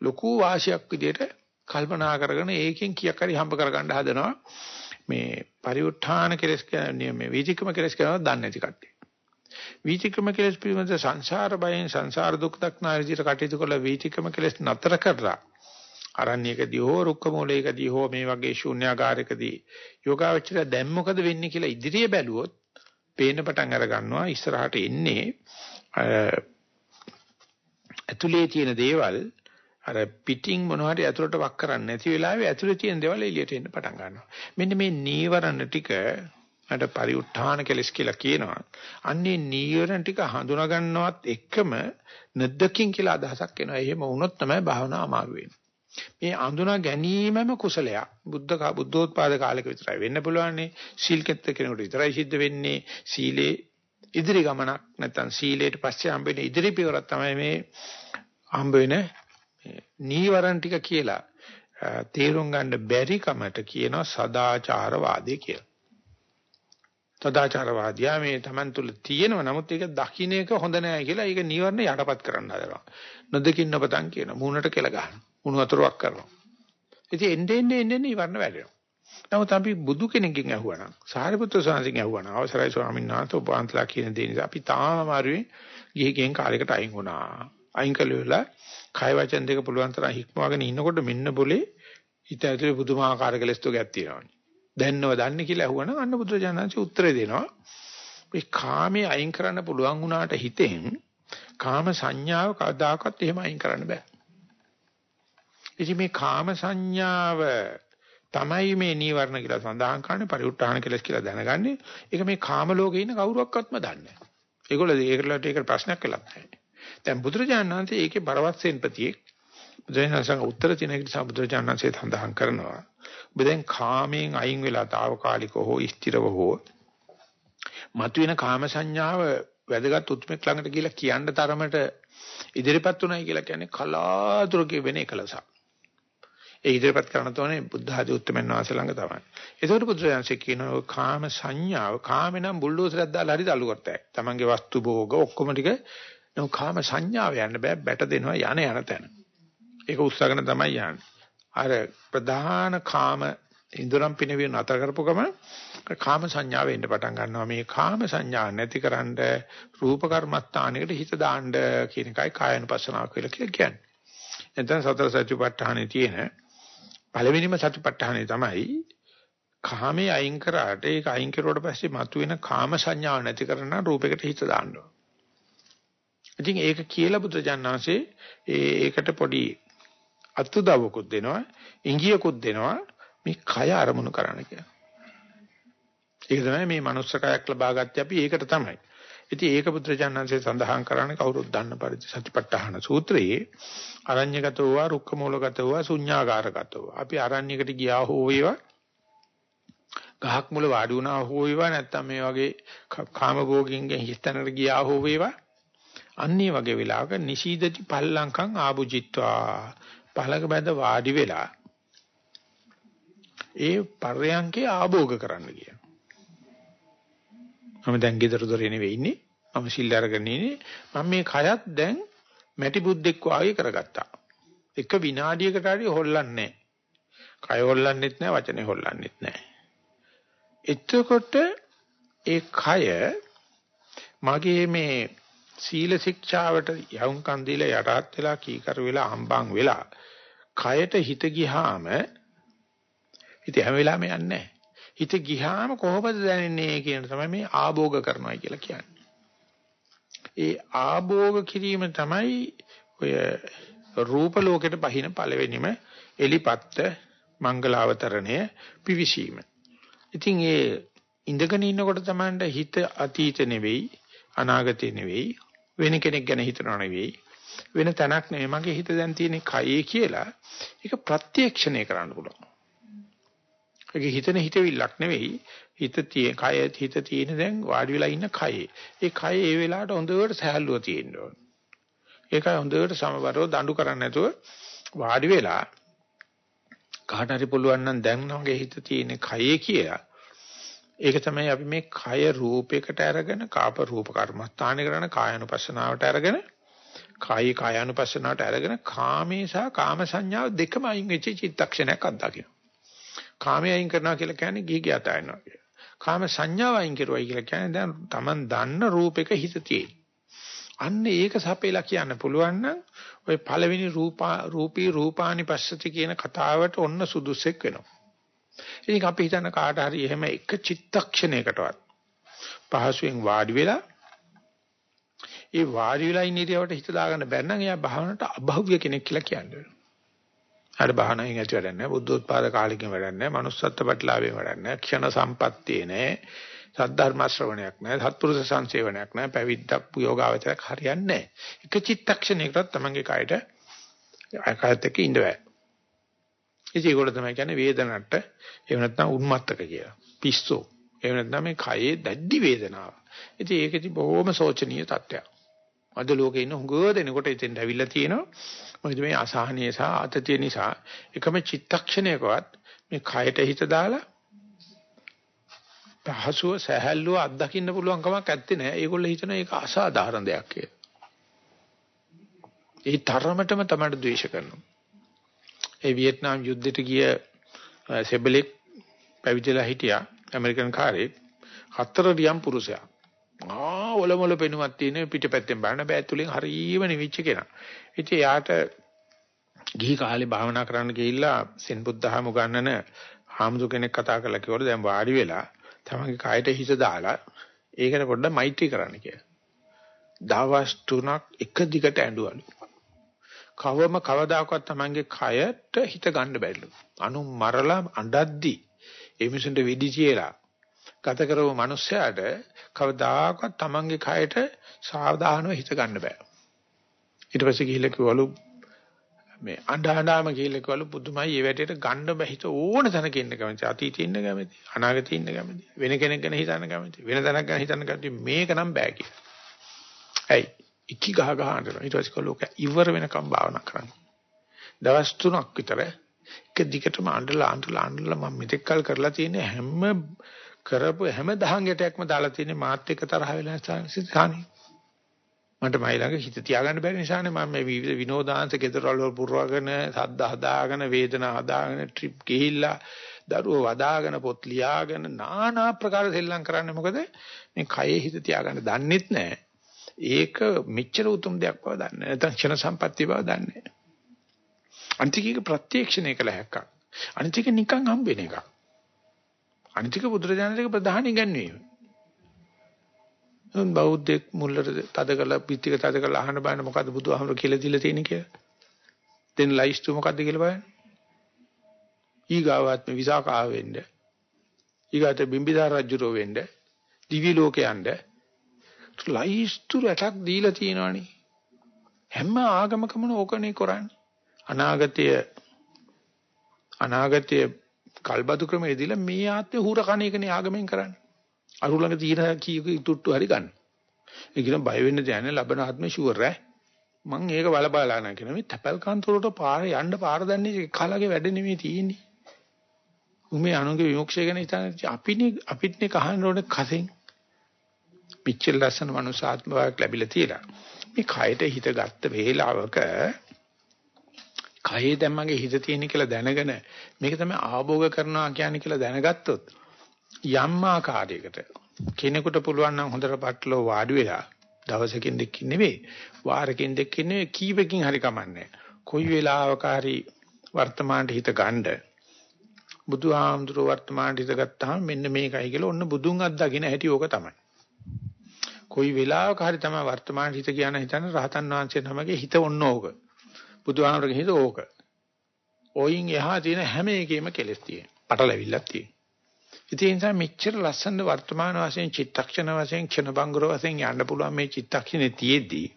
ලොකු වාසියක් විදියට කල්පනා කරගෙන ඒකෙන් කීයක් හරි හම්බ කරගන්න හදනවා මේ පරිඋත්ථාන කෙලස් කියන්නේ මේ වීතික්‍රම කෙලස් කියනවා දන්නේ නැති කට්ටිය. වීතික්‍රම කෙලස් පිළිබඳ සංසාර බයෙන් සංසාර දුක් දක්නා විදිහට කටයුතු කරලා වීතික්‍රම කෙලස් නතර කරලා අරණ්‍යකදී හෝ රුක්ක මූලයකදී හෝ මේ වගේ ශූන්‍යාකාරයකදී යෝගාවචරය දැන් මොකද වෙන්නේ කියලා ඉදිරිය බැලුවොත් පේන පටන් අර ගන්නවා ඉස්සරහට එන්නේ ඇතුලේ තියෙන දේවල් අර පිටින් මොනවාරි ඇතුලට වක් කරන්නේ නැති වෙලාවේ ඇතුලේ තියෙන දේවල් එළියට එන්න පටන් ගන්නවා. මෙන්න මේ නීවරණ ටික අර පරිඋත්ථාන කෙලස් කියලා කියනවා. අන්නේ නීවරණ ටික හඳුනා ගන්නවත් එක්කම නැද්දකින් කියලා අදහසක් එනවා. එහෙම වුණොත් තමයි භාවනාව අමාරු වෙන්නේ. මේ අඳුනා ගැනීමම කුසලයක්. බුද්ධ බුද්ධෝත්පාද කාලයක විතරයි වෙන්න පුළුවන්නේ. සීල් කෙත්ත කෙනෙකුට විතරයි සිද්ධ වෙන්නේ. සීලේ ඉදිරි ගමනක් නැත්නම් සීලයට පස්සේ හම්බෙන ඉදිරි පියවරක් තමයි මේ හම්බ වෙන නීවරණ ටික කියලා තේරුම් ගන්න බැරි කමට කියනවා සදාචාරවාදී කියලා. සදාචාරවාදියා මේ Taman තුල තියෙනවා නමුත් ඒක දකින්න එක හොඳ නෑ කියලා ඒක නීවරණ යටපත් කරන්න හදනවා. නොදකින් නොපතන් කියන මූණට කෙල ගහනවා. උණු වතුරක් කරනවා. ඉතින් එන්නේ එන්නේ එන්නේ නීවරණ වැඩෙනවා. නමුත් අපි බුදු කෙනෙක්ගෙන් අහුවනම් සාරිපුත්‍ර ස්වාමීන් අහුවනම් අවසරයි ස්වාමීන් වහන්සේ ඔබ වහන්සලා කියන දේ නිසා අපි තාම අමාරුවේ ගිහිගෙන් කාලයකට අයින් වුණා. අයින් කළේලා කය වචන දෙක පුළුවන් තරම් හික්මවගෙන ඉන්නකොට මෙන්න બોලේ හිත ඇතුලේ පුදුමාකාර කෙලස්තුගයක් තියෙනවානේ. දැන්නව දන්නේ කියලා අහුවනම් අන්න බුදුරජාණන්සේ උත්තරේ දෙනවා. මේ කාමයේ අයින් කරන්න පුළුවන් වුණාට හිතෙන් කාම සංඥාව කවදාකවත් එහෙම අයින් කරන්න බෑ. ඉතින් මේ කාම සංඥාව තමයි මේ නීවරණ කියලා සඳහන් කරන්නේ පරිඋත්ථාන කෙලස් කියලා දැනගන්නේ. ඒක මේ කාම ලෝකේ ඉන්න කවුරුවක්වත්ම දන්නේ නැහැ. ඒගොල්ලෝ ඒකට ඒක ප්‍රශ්නයක් වෙලා නැහැ. දැන් බුදුරජාණන් වහන්සේ ඒකේ බරවත්සෙන් ප්‍රතියෙක් බුදුරජාණන් සංඝ උත්තර තින එක නිසා බුදුරජාණන් වහන්සේ සඳහන් කරනවා. ඔබ දැන් කාමයෙන් අයින් වෙලා తాවකාලිකව හෝ ස්ථිරව හෝ මතුවෙන කාම සංඥාව වැදගත් උත්මෙක් ළඟට ගිහිල්ලා කියන්න තරමට ඉදිරිපත් උනායි කියලා කියන්නේ කලාතුරකින් වෙන එකලසක්. ඒ ඉදිරිපත් කරන තෝනේ බුද්ධ ආදී උත්තරමන් වහන්සේ ළඟ තමයි. ඒකට බුදුරජාණන්සේ කියනවා කාම සංඥාව කාමෙනම් බුල්ඩෝසරයක් දාලා හරි තල්ලු කරතයි. Tamange වස්තු භෝග ඔක්කොම ටික නෝ කාම සංඥාව යන්න බෑ බැට දෙනවා යන යන තැන. ඒක උත්සාහගෙන තමයි යන්නේ. අර ප්‍රධාන කාම ඉඳුරම් පිනවීම නතර කරපු ගමන් කාම සංඥාව එන්න පටන් ගන්නවා මේ කාම සංඥා නැතිකරන්න රූප කර්මස්ථානයකට හිත දාන්න කියන එකයි කායනුපස්සනාව කියලා කියන්නේ. එතන සතර සතිපට්ඨානේ තියෙන පළවෙනිම සතිපට්ඨානේ තමයි කාමයේ අයින් කරාට ඒක අයින් කරුවට පස්සේ මතුවෙන කාම සංඥාව නැති කරන රූපයකට හිත දාන්න ඕන. ඉතින් ඒක කියලා බුදුජානනාංශේ ඒකට පොඩි අතුදවකුත් දෙනවා, ඉංගියකුත් දෙනවා මේ කය අරමුණු කරන්න කියලා. ඒක තමයි මේ මනුස්ස කයක් ලබාගත්තේ අපි ඒකට තමයි. ඉතින් ඒක බුදුරජාණන්සේ සඳහන් කරන්නේ කවුරුත් දන්න පරිදි සතිපට්ඨාන සූත්‍රයේ අරඤ්‍යගතව රුක්කමූලගතව ශුඤ්ඤාගාරගතව අපි අරඤ්‍යකට ගියා හෝ වේවා ගහක් මුල වාඩි වුණා හෝ වේවා නැත්නම් මේ වගේ කාමභෝගින්ගෙන් හිතනකට ගියා හෝ වේවා අන්නේ වගේ වෙලාවක නිශීදති පල්ලංකං ආභුජිත්වා. පළක බඳ වාඩි වෙලා ඒ පර්යංකේ ආභෝග කරන්න කියන මම දැන් ගෙදර දොරේ නෙවෙයි ඉන්නේ. මම සිල් අරගෙන ඉන්නේ. මම මේ කයත් දැන් මැටි බුද්දෙක් වාගේ කරගත්තා. එක විනාඩියකට හරි හොල්ලන්නේ නැහැ. කය හොල්ලන්නෙත් නැහැ, වචනේ හොල්ලන්නෙත් නැහැ. එතකොට ඒ කය මගේ මේ සීල ශික්ෂාවට යවුම්කන් දීලා යටහත් වෙලා කීකරු වෙලා හම්බන් වෙලා කයට හිත ගියාම ඉතින් හැම වෙලාවෙම යන්නේ නැහැ. හිත ගියාම කොහොමද දැනෙන්නේ කියන තමයි මේ ආභෝග කරනවා කියලා කියන්නේ. ඒ ආභෝග කිරීම තමයි ඔය රූප ලෝකෙට බහින පළවෙනිම එලිපත්ත මංගලාවතරණය පිවිසීම. ඉතින් ඒ ඉඳගෙන ඉන්නකොට තමයි හිත අතීත නෙවෙයි අනාගතේ නෙවෙයි වෙන කෙනෙක් ගැන හිතනව නෙවෙයි වෙන තැනක් නෙවෙයි මගේ හිත දැන් තියෙන්නේ කයේ කියලා ඒක ප්‍රත්‍යක්ෂණය කරන්න පුළුවන්. ඒක හිතන හිතවිල්ලක් නෙවෙයි හිත තියෙන කය හිත තියෙන දැන් වාඩි වෙලා ඉන්න කයේ. ඒ කය ඒ වෙලාවට හොඳට සහැල්ලුව තියෙන්න ඕන. ඒකයි හොඳට සමබරව දඬු කරන්නේ නැතුව වාඩි වෙලා කාට හරි පුළුවන් නම් දැන් වගේ හිත තියෙන කයේ කියලා. ඒක තමයි අපි මේ කය රූපයකට අරගෙන කාප රූප කර්මස්ථානේ කරන කායानुපස්සනාවට අරගෙන කායි කායानुපස්සනාවට අරගෙන කාමේ සහ කාම සංඥාව දෙකම අයින් වෙච්ච චිත්තක්ෂණයක් අත්දකින්න. කාමයේ අයින් කරනවා කියලා කියන්නේ ගිහි ගියත යනවා කියලා. කාම සංඥාව අයින් කරුවයි කියලා කියන්නේ දැන් Taman දන්න රූපයක හිත තියෙන. අන්න ඒක සපේලා කියන්න පුළුවන් නම් ওই පළවෙනි රූපා රූපී රූපානි පස්සති කියන කතාවට ඔන්න සුදුසෙක් වෙනවා. ඉතින් අපි හිතන කාට හරි එහෙම එක චිත්තක්ෂණයකටවත් පහසුවෙන් වාඩි වෙලා ඒ වාඩි වෙලා ඉන්න ඉරියවට හිත දාගන්න බැන්න නම් එයා භාවනට අභව්‍ය කෙනෙක් කියලා කියන්නේ. හරි බහනයින් ඇති වැඩක් නැහැ. බුද්ධෝත්පාද කාලෙකින් වැඩක් නැහැ. manussත්ත්ව ප්‍රතිලාභයෙන් වැඩක් නැහැ. ක්ෂණ සම්පත්තියේ නැහැ. සද්ධර්ම ශ්‍රවණයක් නැහැ. සත්පුරුෂ සංසේවනයක් නැහැ. පැවිද්දක් යෝගාවචරයක් හරියන්නේ නැහැ. එක චිත්තක්ෂණයකටත් තමන්ගේ කයට ආකාරයට එක්ක ඉඳ බෑ. ඉතින් ඒගොල්ලෝ තමයි කියන්නේ වේදනට එහෙම නැත්නම් උන්මත්තක කියලා. පිස්සෝ. එහෙම නැත්නම් මේ කයේ දැඩි වේදනාව. ඉතින් ඒකෙදි බොහොම සෝචනීය තත්ත්වයක්. අද ලෝකේ ඉන්න හුඟ දෙනකොට ඉතින් ඇවිල්ලා තියෙනවා. මොකද මේ අසහනය සහ ආතතිය නිසා එකම චිත්තක්ෂණයකවත් මේ කයට හිත දාලා පහසුව සහැල්ලුව අත්දකින්න පුළුවන් කමක් නැත්තේ නෑ. ඒගොල්ලෝ හිතන ඒක අසාධාරණ දෙයක් කියලා. ඒ තරමටම තමයි ද්වේෂ කරනවා. ඒ වියට්නාම් යුද්ධෙට ගිය සෙබලෙක් පැවිදිලා හිටියා ඇමරිකන් කාරේ හතර රියම් පුරුෂයා. ආ ඔලොමොල පෙනුමක් තියෙන පිටපැත්තෙන් බලන බෑ ඇතුලෙන් හරීම නිවිච්ච කෙනා. ඉතින් යාට ගිහි කාලේ භාවනා කරන්න ගිහිල්ලා සෙන් බුද්ධහම උගන්නන හාමුදුර කෙනෙක් කතා කරලා කිව්වල දැන් වාඩි වෙලා තමන්ගේ කායට හිත දාලා ඒකට පොඩ්ඩක් මෛත්‍රී කරන්න කියලා. දවස් තුනක් එක දිගට ඇඬුවලු. කවම කවදාකවත් තමන්ගේ කයට හිත ගන්න බැරිලු. අනු මරලා අඬද්දි ඒ මිනිසුන්ට වෙඩි තියලා ගත කරව මිනිස්සයාට කවදාකවත් තමන්ගේ කයට සාවධානව හිත ගන්න බෑ. ඊට පස්සේ ගිහිල්ලා කිව්වලු මේ අඬාඬාම කියලා කිව්වලු පුදුමයි ඒ වැටේට ගන්න බැහිත ඕන තැනක ඉන්න කැමති අතීතේ ඉන්න කැමති අනාගතේ ඉන්න කැමති වෙන කෙනෙක් ගැන හිතන්න කැමති වෙන තැනක් ගැන හිතන්න කැමති මේක නම් බෑ කියලා. ඇයි ඉකි ගහ ගහ අඬනවා ඊට පස්සේ කලෝක ඉවර වෙනකම් භාවනා කරන්න. දවස් තුනක් විතර එක දිගටම අඬලා අඬලා අඬලා මම මෙතෙක් කල් කරලා තියෙන හැම කරපු හැම දහං ගැටයක්ම දාලා තියෙන්නේ මාත් එක්ක තරහ වෙලා සිතානේ. මට මයි ළඟ හිත තියාගන්න බැරි නිසානේ මම මේ විවිධ විනෝදාංශ ගෙදරවල පුරවගෙන සද්ද හදාගෙන වේදනා හදාගෙන ට්‍රිප් ගිහිල්ලා දරුවෝ වදාගෙන පොත් ලියාගෙන নানা ආකාර සෙල්ලම් කරන්නේ මොකද? මේ කයේ හිත තියාගන්න දන්නෙත් නැහැ ඒක මෙච්චර උතුම් දෙයක් බව දන්නේ නැත්නම් ක්ෂණ සම්පත්තිය බව දන්නේ අන්තිකීක ප්‍රත්‍යක්ෂණය කළ හැක්කක්. අනිතික නිකන් හම්බෙන එකක්. අනිතික බුදුරජාණන්ගේ ප්‍රධාන ඉගැන්වීම බෞද්ධෙක් මුල්ලට තද කරලා පිටික තද කරලා අහන්න බෑනේ මොකද්ද බුදුහාමර කියලා දීලා තියෙන්නේ කියලා. දෙන්න ලයිස්තු මොකද්ද කියලා බලන්න. ඊගාවත් මේ විසාකාව වෙන්න. ඊගාට බිම්බිසාර රජුරෝ වෙන්න. දිවි ලෝකේ යන්න. ලයිස්තු රටක් දීලා තියෙනවනේ. හැම ආගමකම ඕකනේ කරන්නේ. අනාගතය අනාගතය කල්බදු ක්‍රමයේ දීලා මේ ආත්මේ හුර කණ එකනේ ආගමෙන් කරන්නේ. අරු ළඟ තියෙන කීක තුට්ටු හරි ගන්න. ඒ කියන බය වෙන්න දෙයක් නැහැ ලබන ආත්මේ ෂුවර් ඈ. මං ඒක බලබලා නැහැ කියන මේ තැපල් කාන්තරට පාර යන්න පාර දන්නේ කලගේ වැඩ නෙමෙයි තියෙන්නේ. උමේ අනුගේ විමුක්ෂය ගැන හිතන්නේ අපිනේ අපිත්නේ කහන්න ඕනේ කසෙන්. පිච්චල් ලස්සන මනුස්ස ආත්මයක් ලැබිලා තියලා. මේ කයට හිත ගත්ත වේලාවක කයේ දැන් මගේ හිත තියෙන කියලා දැනගෙන මේක තමයි ආභෝග කරනවා කියන්නේ කියලා දැනගත්තොත් යම් ආකාරයකට කෙනෙකුට පුළුවන් නම් හොඳට පටලව වාඩි වෙලා දවසකින් දෙකකින් නෙවෙයි වාරකින් දෙකකින් නෙවෙයි කීපකින් හරි කමන්නේ. කොයි වෙලාවක හරි වර්තමානට හිත ගන්න බුදුහාමුදුරුව වර්තමානට හිත ගත්තාම මෙන්න මේකයි කියලා ඔන්න බුදුන් අත්දකින්න හැටි ඕක තමයි. කොයි වෙලාවක හරි තමයි වර්තමානට හිත කියන හිතන රහතන් වහන්සේ නමගේ හිත ඔන්න ඕක. බුදුහාමුදුරගේ හිත ඕක. ඔයින් එහා තියෙන හැම එකෙම කෙලස් තියෙන. පටලැවිල්ලක් තියෙන. ඉතින් ඒ නිසා මෙච්චර ලස්සන වර්තමාන වශයෙන් චිත්තක්ෂණ වශයෙන් ක්ෂණබංගර වශයෙන් යන්න පුළුවන් මේ චිත්තක්ෂණේ තියේදී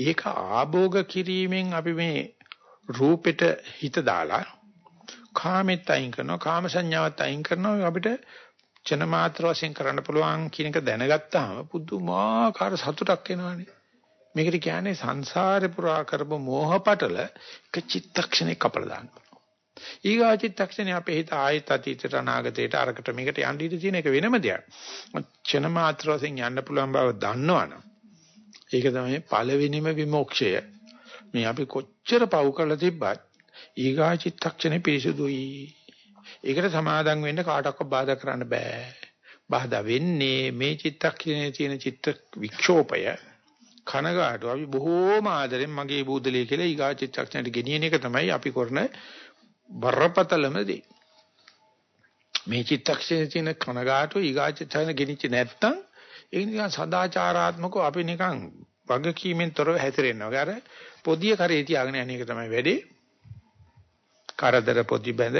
ඒක ආභෝග කිරීමෙන් අපි මේ රූපෙට හිත දාලා කාමෙත් අයින් කරනවා කාම සංඥාවත් අයින් කරනවා. අපිට චන මාත්‍ර වශයෙන් කරන්න පුළුවන් කියන එක දැනගත්තාම පුදුමාකාර සතුටක් එනවානේ. මේකට කියන්නේ සංසාරේ පුරා කරපු මෝහ පටල එක චිත්තක්ෂණේ කපලා දානවා ඊගා චිත්තක්ෂණේ අපේ හිත ආයෙත් අතීතයට අනාගතයට අරකට මේකට යන්න ඉඩ තියෙන එක වෙනම දෙයක්. චන මාත්‍ර වශයෙන් යන්න පුළුවන් බව දන්නවනම් ඒක තමයි පළවෙනිම විමෝක්ෂය. මේ අපි කොච්චර පව් කරලා තිබ්බත් ඊගා චිත්තක්ෂණේ පිරිසුදුයි. ඒකට සමාදම් වෙන්න කාටවත් බාධා කරන්න බෑ. බාධා වෙන්නේ මේ චිත්තක්ෂණේ තියෙන චිත්ත වික්ෂෝපය කනගාටු අපි බොහෝම ආදරෙන් මගේ බූදලිය කියලා ඊගා චිත්තක්ෂණයට ගෙනියන එක තමයි අපි කරන බරපතලම දේ. මේ චිත්තක්ෂණයේ තියෙන කනගාටු ඊගාචිත්තන ගෙනිච්ච නැත්තම් ඒක නිකන් සදාචාරාත්මකව අපි නිකන් වගකීමෙන් තොරව හැතරෙනවා. ඒ අර පොදිය කරේ තියාගෙන යන එක තමයි වැඩේ. කරදර පොදි බැඳ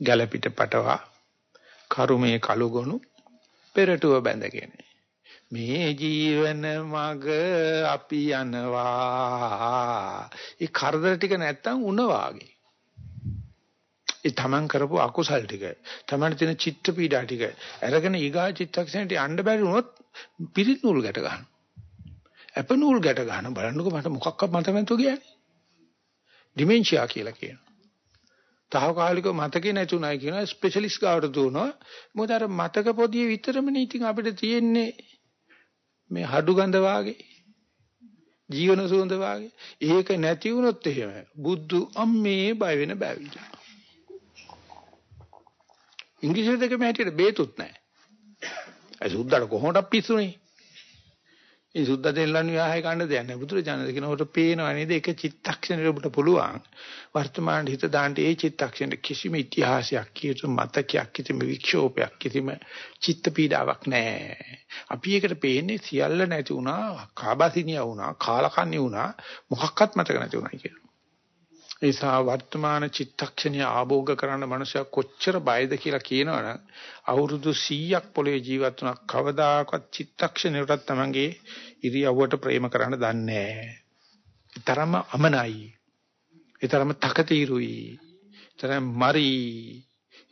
ගැලපිට පටවා කරුමේ කලුගොනු පෙරටුව බැඳගෙන මේ ජීවන මග අපි යනවා. ඒ කරදර ටික නැත්තම් උණ වාගේ. ඒ තමන් කරපු අකුසල් ටික තමන් තියෙන චිත්ත පීඩා ටික අරගෙන ඊගා චිත්තක්ෂණයට යන්න බැරි වුණොත් පිරිත් නූල් ගැට ගන්න. අප නූල් ගැට ගන්න බලන්නකෝ මට මොකක්වත් මතක නැතුව ගියානේ. ඩිමෙන්ෂියා කියලා කියනවා. තාවකාලිකව මතකේ නැතුණයි කියන ස්පෙෂලිස්ට් ගාවට දුවනවා. මොකද අර මතක පොදිය විතරමනේ ඉතින් අපිට තියෙන්නේ මේ හඩු ගඳ වාගේ ජීවන සුවඳ වාගේ. ඒක නැති වුණොත් එහෙම බුද්ධ අම්මේ බය වෙන බැවිලා. ඉංග්‍රීසි දෙකම හැටියට බේතුත් නැහැ. ඒ සුද්දාට කොහොමද පිස්සුනේ? ඒ සුද්දා දෙල්ලන්නේ ආහය කන්න දෙයක් නැහැ. බුදුරජාණන් කියනකොට පේනවා නේද? එක චිත්තක්ෂණයට ඔබට පුළුවන් වර්තමාන හිත දාන්න ඒ චිත්තක්ෂණයට කිසිම ඉතිහාසයක් කිසිම මතකයක් කිසිම වික්ෂෝපයක් කිසිම චිත්ත පීඩාවක් නැහැ. අපි ඒකට පේන්නේ සියල්ල නැති වුණා, කාබාසිනියා වුණා, කාලකන්ණි වුණා, මොකක්වත් මතක නැති වුණා කියලා. නිසා වර්තමාන චිත්තක්ෂණය ආභෝග කරන මනුස්සයා කොච්චර බයද කියලා කියනවනම් අවුරුදු 100ක් පොළවේ ජීවත් වුණා කවදාකවත් චිත්තක්ෂණයටත් තමන්ගේ ඉරියව්වට ප්‍රේම කරන්න දන්නේ නැහැ. තරම අමනයි. ඒ තරම තකතිරුයි. තරම් මරි.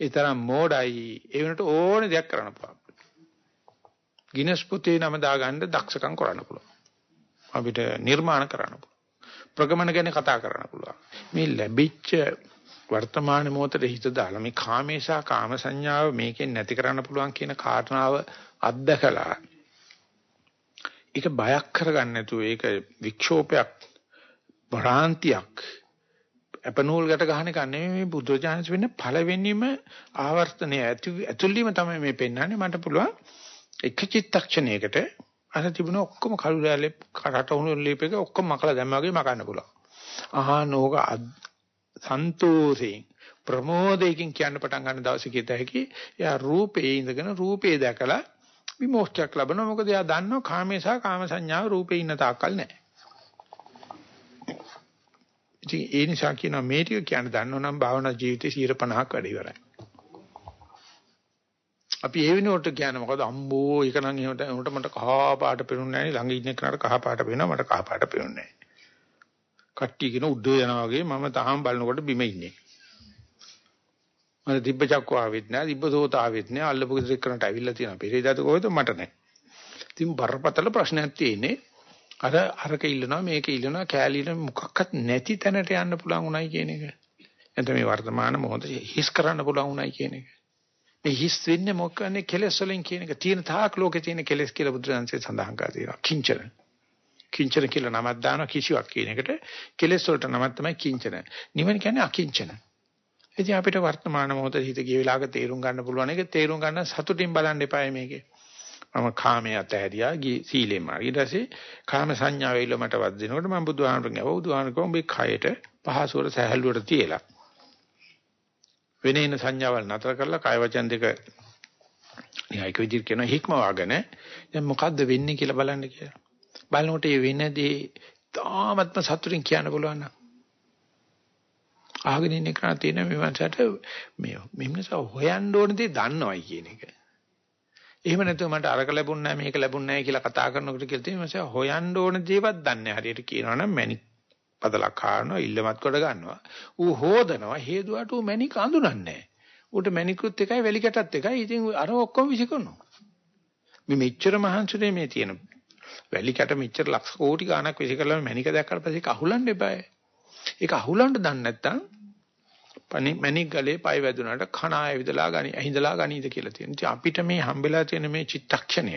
ඒ තරම් මෝඩයි. ඒ වෙනට ඕනේ දෙයක් කරන්න පුළුවන්. ගිනස් පොතේ නම දාගන්න දක්ෂකම් කරන්න පුළුවන්. අපිට නිර්මාණ කරන්න පුළුවන්. ප්‍රගමන ගැන කතා කරන්න පුළුවන්. මේ ලැබිච්ච වර්තමාන මොහොතේ හිත දාලා මේ කාමේශා කාම සංඥාව මේකෙන් නැති කරන්න පුළුවන් කියන කාරණාව අත්දකලා ඒක බයක් කරගන්න නැතුව ඒක වික්ෂෝපයක් භ්‍රාන්තියක් අපනෝල් ගැට ගන්න එක නෙමෙයි මේ බුද්ධජානක වෙන්නේ පළවෙනිම ආවර්තනය ඇතුළීම තමයි මේ පෙන්වන්නේ මට පුළුවන් එක චිත්තක්ෂණයකට අර තිබුණ ඔක්කොම කළු රැලේ කරට උණු ලීපෙක ඔක්කොම මකලා දැම්මා වගේ මකන්න පුළුවන්. ආහනෝක සන්තෝෂයෙන් ප්‍රමෝදයෙන් කියන්න පටන් ගන්න දවසේ කිත හැකි එයා රූපේ ඉඳගෙන රූපේ දැකලා විමුක්තියක් ලබනවා මොකද එයා දන්නවා කාමේ සහ කාම සංඥාව රූපේ ඉන්න තාක්කල් නැහැ. ඉතින් ඒ නිසා කියනවා මේ ටික කියන්න දන්නවනම් භාවනා ජීවිතේ 50ක් වැඩ ඉවරයි. අපි ඒ වෙනුවට කියන්නේ මොකද? අම්බෝ ඒක නම් එහෙමට උන්ට මට කහ පාට පෙනුන්නේ නැහැ ළඟ ඉන්න කෙනාට කහ පාට පෙනුනවා මට කහ පාට පෙනුන්නේ නැහැ. කට්ටිය කියන උඩ යනවා වගේ මම තාම බලනකොට බිම ඉන්නේ. මට දිබ්බ චක්කව ආවෙත් නැහැ දිබ්බ සෝත ආවෙත් නැහැ. අල්ලපු ගෙදර කරනට ඇවිල්ලා තියෙනවා. පෙරේදාත කොහෙද? මට නැහැ. ඉතින් බරපතල ප්‍රශ්නයක් තියෙන්නේ. අර අරක ඉල්ලනවා මේක ඉල්ලනවා කෑලිල මොකක්වත් නැති තැනට යන්න පුළුවන් උනායි කියන එක. එතන මේ වර්තමාන මොහොතේ හිස් කරන්න පුළුවන් උනායි කියන එක. මේ හිස් වෙන්නේ මොකන්නේ කෙලෙස් වලින් කියන එක තියෙන තාක් ලෝකේ තියෙන කෙලෙස් කියලා බුදුරජාන්සේ සඳහන් කරලා තියෙනවා. කිංචන. කිංචන කියලා නමක් දානවා කිසිවක් කියන එකට කෙලෙස් වලට නමක් තමයි කිංචන. නිවන කියන්නේ අකිංචන. ඉතින් අපිට වර්තමාන මොහොතේ හිත ගිය වෙලාවක තේරුම් ගන්න පුළුවන් එක තේරුම් ගන්න සතුටින් බලන්න එපායි මේකේ. මම කාමයේ අතහැරියා සීලෙම. ඊට පස්සේ කාම සංඥාව එල්ල මට වදිනකොට මම බුදුහාමරගෙන් ආව බුදුහාමරකෝ උඹේ කයට පහසුවට සහැල්ලුවට තියලා වෙන එන සංඥාවල් නතර කරලා කාය වචන දෙක නිකයික විදිහට කියන හික්ම වාගෙන දැන් මොකද්ද වෙන්නේ කියලා බලන්න කියලා. බලනකොට මේ වෙනදී තාමත්ම සතුටින් කියන්න පුළුවන් නම් ආගෙන ඉන්න කෙනා තියෙන මේ වන්සට මේ මෙන්නස හොයන්න ඕන දේ දන්නවයි කියන එක. එහෙම නැතුව මට අරක ලැබුණ නැහැ මේක ලැබුණ නැහැ කියලා කතා කරනකොට කියලා තියෙනවා හොයන්න ඕන දේවත් දන්නේ නැහැ. හරියට කියනවනම් මැනික් පදලක් කාරනවා ඉල්ලමත් කොට ගන්නවා. ඌ හොදනවා හේදුවට ඌ මැණික අඳුනන්නේ ඌට මැණිකුත් එකයි වැලි කැටත් එකයි. ඉතින් අර ඔක්කොම විසිකරනවා. මේ මෙච්චර මහන්සිනේ මේ තියෙන වැලි කැට මෙච්චර ලක්ෂ කෝටි ගණක් විසිකරලා මැණික දැක්කට පස්සේ ඒක අහුලන්න එපායි. ඒක අහුලන්න දන්නේ නැත්නම් පනි මැණික් ගලේ පය වැදුනට කණ ආය විදලා ගනි ඇහිඳලා ගනීද කියලා තියෙනවා. ඉතින් අපිට මේ හම්බෙලා තියෙන මේ චිත්තක්ෂණය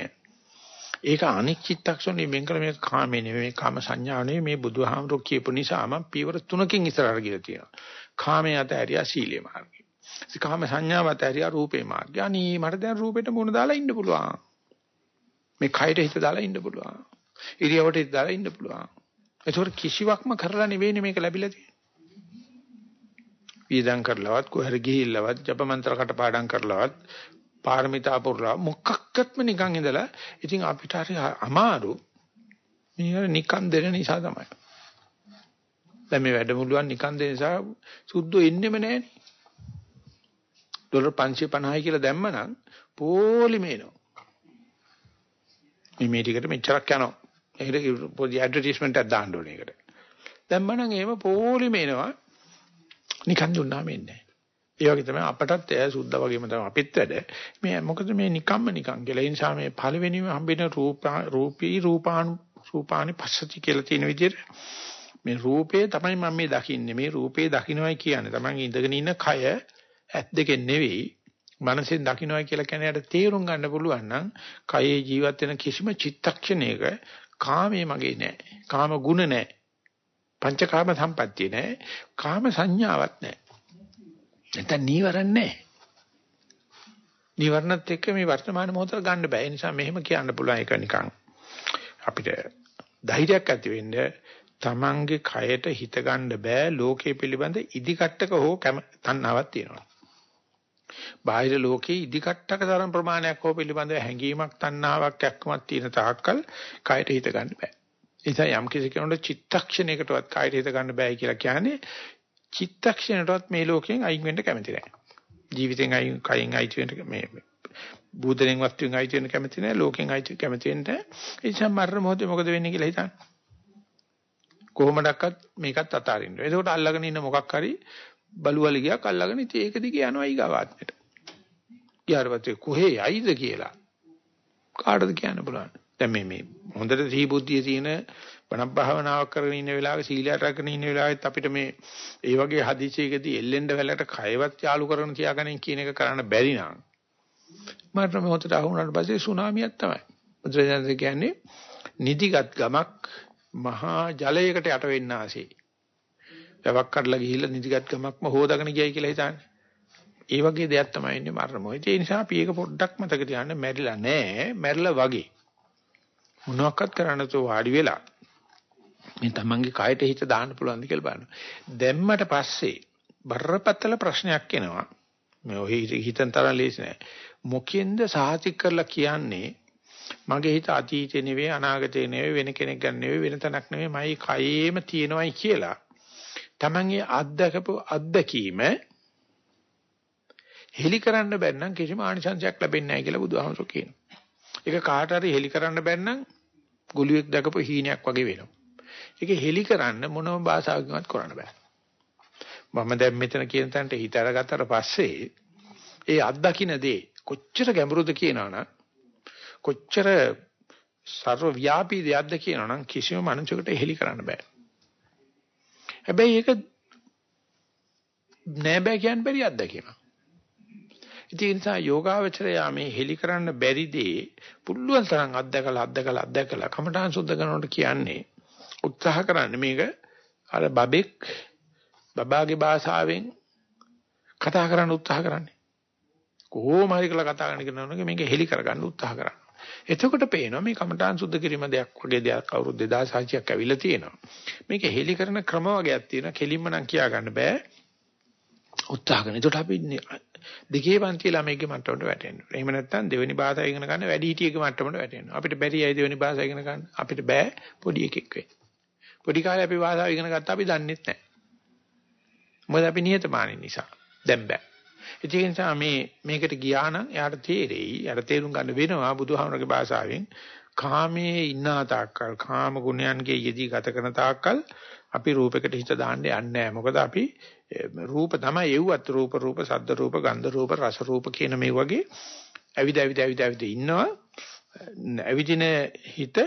ඒක අනික් චිත්තක්ෂණේ වෙන් කර මේ කාමේ නෙවෙයි කාම සංඥා නෙවෙයි මේ බුදුහාමුදුරුවෝ කියපු නිසා මම පීවර තුනකින් ඉස්සරහට ගිහලා තියෙනවා. කාමයේ අතහැරියා සීලේ මාර්ගය. කාම සංඥාව අතහැරියා රූපේ මාර්ගය. අනී මට දැන් රූපෙට මුණ දාලා ඉන්න පුළුවන්. මේ කයට හිත දාලා ඉන්න පුළුවන්. ඉරියවට හිත දාලා ඉන්න පුළුවන්. ඒතකොට කිසිවක්ම කරලා නෙවෙයිනේ මේක ලැබිලා තියෙන්නේ. වීදම් කරලවත් කොහරි ගිහිල්ලවත් ජප මන්ත්‍ර කටපාඩම් කරලවත් පාරමිතා පුරලා මොකක්වත්ම නිකන් ඉඳලා ඉතින් අපිට හරි අමාරු මේ නිකන් දෙන නිසා තමයි. දැන් මේ වැඩමුළුවන් නිකන් දෙන නිසා සුද්ධෝ එන්නෙම නැහනේ. ඩොලර් 550යි කියලා දැම්මනම් පොලිම එනවා. මේ මේ ටිකට මෙච්චරක් යනවා. ඒකට පොඩි ඇඩ්වර්ටයිස්මන්ට් එකක් දාන්න ඕනේ ඒකට. දැම්මනම් එහෙම පොලිම එනවා. නිකන් දුන්නාම එන්නේ ඒ වගේ තමයි අපටත් එය සුද්ධ වගේම තමයි අපිත් වැඩ. මේ මොකද මේ නිකම්ම නිකන් කියලා. ඒ නිසා මේ පළවෙනිම හම්බෙන රූප රූපී රූපානු රූපානි පස්සති කියලා තියෙන විදිහට මේ රූපේ තමයි මම මේ දකින්නේ. මේ රූපේ දකින්නයි කියන්නේ. Taman ඉඳගෙන ඉන්න කය ඇත් දෙකෙන් නෙවෙයි මනසෙන් දකින්නයි කියලා කියන්නේ තේරුම් ගන්න පුළුවන් නම් කයේ ජීවත් වෙන කිසිම චිත්තක්ෂණයක කාමයේ මගේ නෑ. කාම ගුණ නෑ. පංචකාම සම්පත්තිය නෑ. කාම සංඥාවක් නෑ. නැත්නම් නීවරණ නැහැ. නිවර්ණත් එක්ක මේ වර්තමාන මොහොතට ගන්න බෑ. ඒ නිසා මෙහෙම කියන්න පුළුවන් එක නිකන් අපිට ධෛර්යයක් ඇති වෙන්න තමන්ගේ කයට හිත ගන්න බෑ ලෝකයේ පිළිබඳ ඉදිකට්ටක හෝ තණ්හාවක් තියෙනවා. බාහිර ලෝකයේ ඉදිකට්ටක තරම් ප්‍රමාණයක් හෝ පිළිබඳ හැඟීමක් තණ්හාවක් එක්කමක් තියෙන තාක්කල් කයට හිත ගන්න බෑ. ඒ නිසා යම් කිසි කෙනෙකුට චිත්තක්ෂණයකටවත් කයට හිත ගන්න බෑ කියලා කියන්නේ චිත්තක්ෂණයටවත් මේ ලෝකයෙන් අයින් වෙන්න කැමති නැහැ. ජීවිතෙන් අයින් කයින් අයිති වෙන්න මේ බුදලෙන් වස්තුවෙන් අයිති වෙන්න කැමති නැහැ ලෝකෙන් අයිති කැමති වෙන්න. ඒ නිසා මරණ මොහොතේ මොකද වෙන්නේ කියලා හිතන්න. කොහොමඩක්වත් මේකත් අතාරින්න. එතකොට අල්ලගෙන ඉන්න මොකක් හරි බලුවලිගයක් අල්ලගෙන ඉතින් ඒක දිගේ යනවා ඊගාවාත්මට. ඊට පස්සේ කොහේ යයිද කියලා කාටද කියන්න පුළුවන්. දැන් මේ මේ හොඳට සිහි බුද්ධිය තියෙන බණක් භාවනාවක් කරගෙන ඉන්න වෙලාවේ සීලයට රැකගෙන ඉන්න වෙලාවෙත් අපිට මේ ඒ වගේ හදිසියකදී එල්ලෙන්න වැලට කයවත් යාලු කරන තියාගන්න කියන එක කරන්න බැරි නම් මට මොහොතට අහුණාට පස්සේ සුනාමියක් තමයි. බුදුරජාණන් කියන්නේ නිදිගත් ගමක් මහා ජලයකට යට වෙන්න ආසේ. වැවක් කඩලා ගිහිල්ලා නිදිගත් ගමක්ම හොදාගෙන ගියයි කියලා හිතන්නේ. ඒ වගේ දෙයක් තමයි ඉන්නේ මරණ මොහොතේ. ඒ නිසා අපි ඒක පොඩ්ඩක් මතක තියාගන්න මැරිලා නෑ, මැරිලා වගේ. මොනවාක්වත් කරන්න තෝ වාඩි වෙලා මේ තමන්ගේ කයට හිත දාන්න පුළුවන්ද කියලා බලන්න. දැම්මට පස්සේ බරපතල ප්‍රශ්නයක් එනවා. මේ ඔහි හිතෙන් තරම් ලේසි නෑ. මොකෙන්ද සාහිතික කරලා කියන්නේ මගේ හිත අතීතේ නෙවෙයි අනාගතේ නෙවෙයි වෙන කෙනෙක් ගන්න නෙවෙයි වෙන තැනක් නෙවෙයි මයි කයේම තියෙනවයි කියලා. තමන්ගේ අත්දකපු අත්දැකීම හෙලි කරන්න බැන්නම් කිසිම ආනිසංසයක් ලැබෙන්නේ නැහැ කියලා බුදුහාමුදුරුවෝ කියනවා. ඒක කාට හරි හෙලි කරන්න බැන්නම් ගුලියෙක් දැකපු හීනයක් වගේ වෙනවා. ඒක හෙලි කරන්න මොනම භාෂාවකින්වත් කරන්න බෑ. මම දැන් මෙතන කියන තැනට හිත අරගත්තට පස්සේ ඒ අත්දකින්න දේ කොච්චර ගැඹුරුද කියනවනම් කොච්චර ਸਰව ව්‍යාපී දෙයක්ද කියනවනම් කිසිම මනුෂ්‍යකට හෙලි කරන්න බෑ. හැබැයි ඒක නෑ බෑ කියන්න බැරි අත්දැකීමක්. ඉතින් ඒ නිසා යෝගාවචරය මේ හෙලි කරන්න බැරි දේ පුළුවන් තරම් අත්දකලා අත්දකලා අත්දකලා කමඨාන් සුද්ධ කරනකොට කියන්නේ උත්සාහ කරන්නේ මේක අර බබෙක් බබාගේ භාෂාවෙන් කතා කරන්න උත්සාහ කරන්නේ. කොහොම හරි කියලා කතා කරන්න කියනවනේ මේක හෙලි කරගන්න උත්සාහ කරනවා. එතකොට පේනවා මේ කමඨාන් සුද්ධ කිරීම දෙයක් වගේ දෙයක් අවුරුදු 2600ක් ඇවිල්ලා තියෙනවා. මේක හෙලි කරන ක්‍රම වගේක් තියෙනවා. කෙලින්ම නම් කියා ගන්න බෑ. උත්සාහ කරන. ඒකට අපි දෙකේ පන්ති ළමයිගේ මට්ටමට වැටෙන්න. එහෙම නැත්නම් දෙවෙනි භාෂාව ඉගෙන ගන්න වැඩි හිටියගේ මට්ටමට වැටෙන්න. අපිට බැරි අය දෙවෙනි භාෂාව ඉගෙන ගන්න. අපිට බෑ පොඩි එකෙක් වෙන්න. පොඩි කාලේ අපි භාෂාව ඉගෙන ගත්තා අපි දන්නේ නැහැ. මොකද අපි නිහතමානී නිසා. දැන් බෑ. ඒ නිසා මේ මේකට ගියා නම් එයාට තේරෙයි. එයාට තේරුම් ගන්න වෙනවා බුදුහාමරගේ භාෂාවෙන් කාමයේ ඉන්නා තාක්කල් කාම ගුණයන්ගේ යෙදී ගත කරන තාක්කල් අපි රූපයකට හිත දාන්න යන්නේ නැහැ. මොකද අපි රූප තමයි එව්වත් රූප රූප සද්ද රූප ගන්ධ රූප රස රූප කියන මේ වගේ ඇවිද ඇවිද ඇවිද ඇවිද ඉන්නවා. ඇවිදින හිත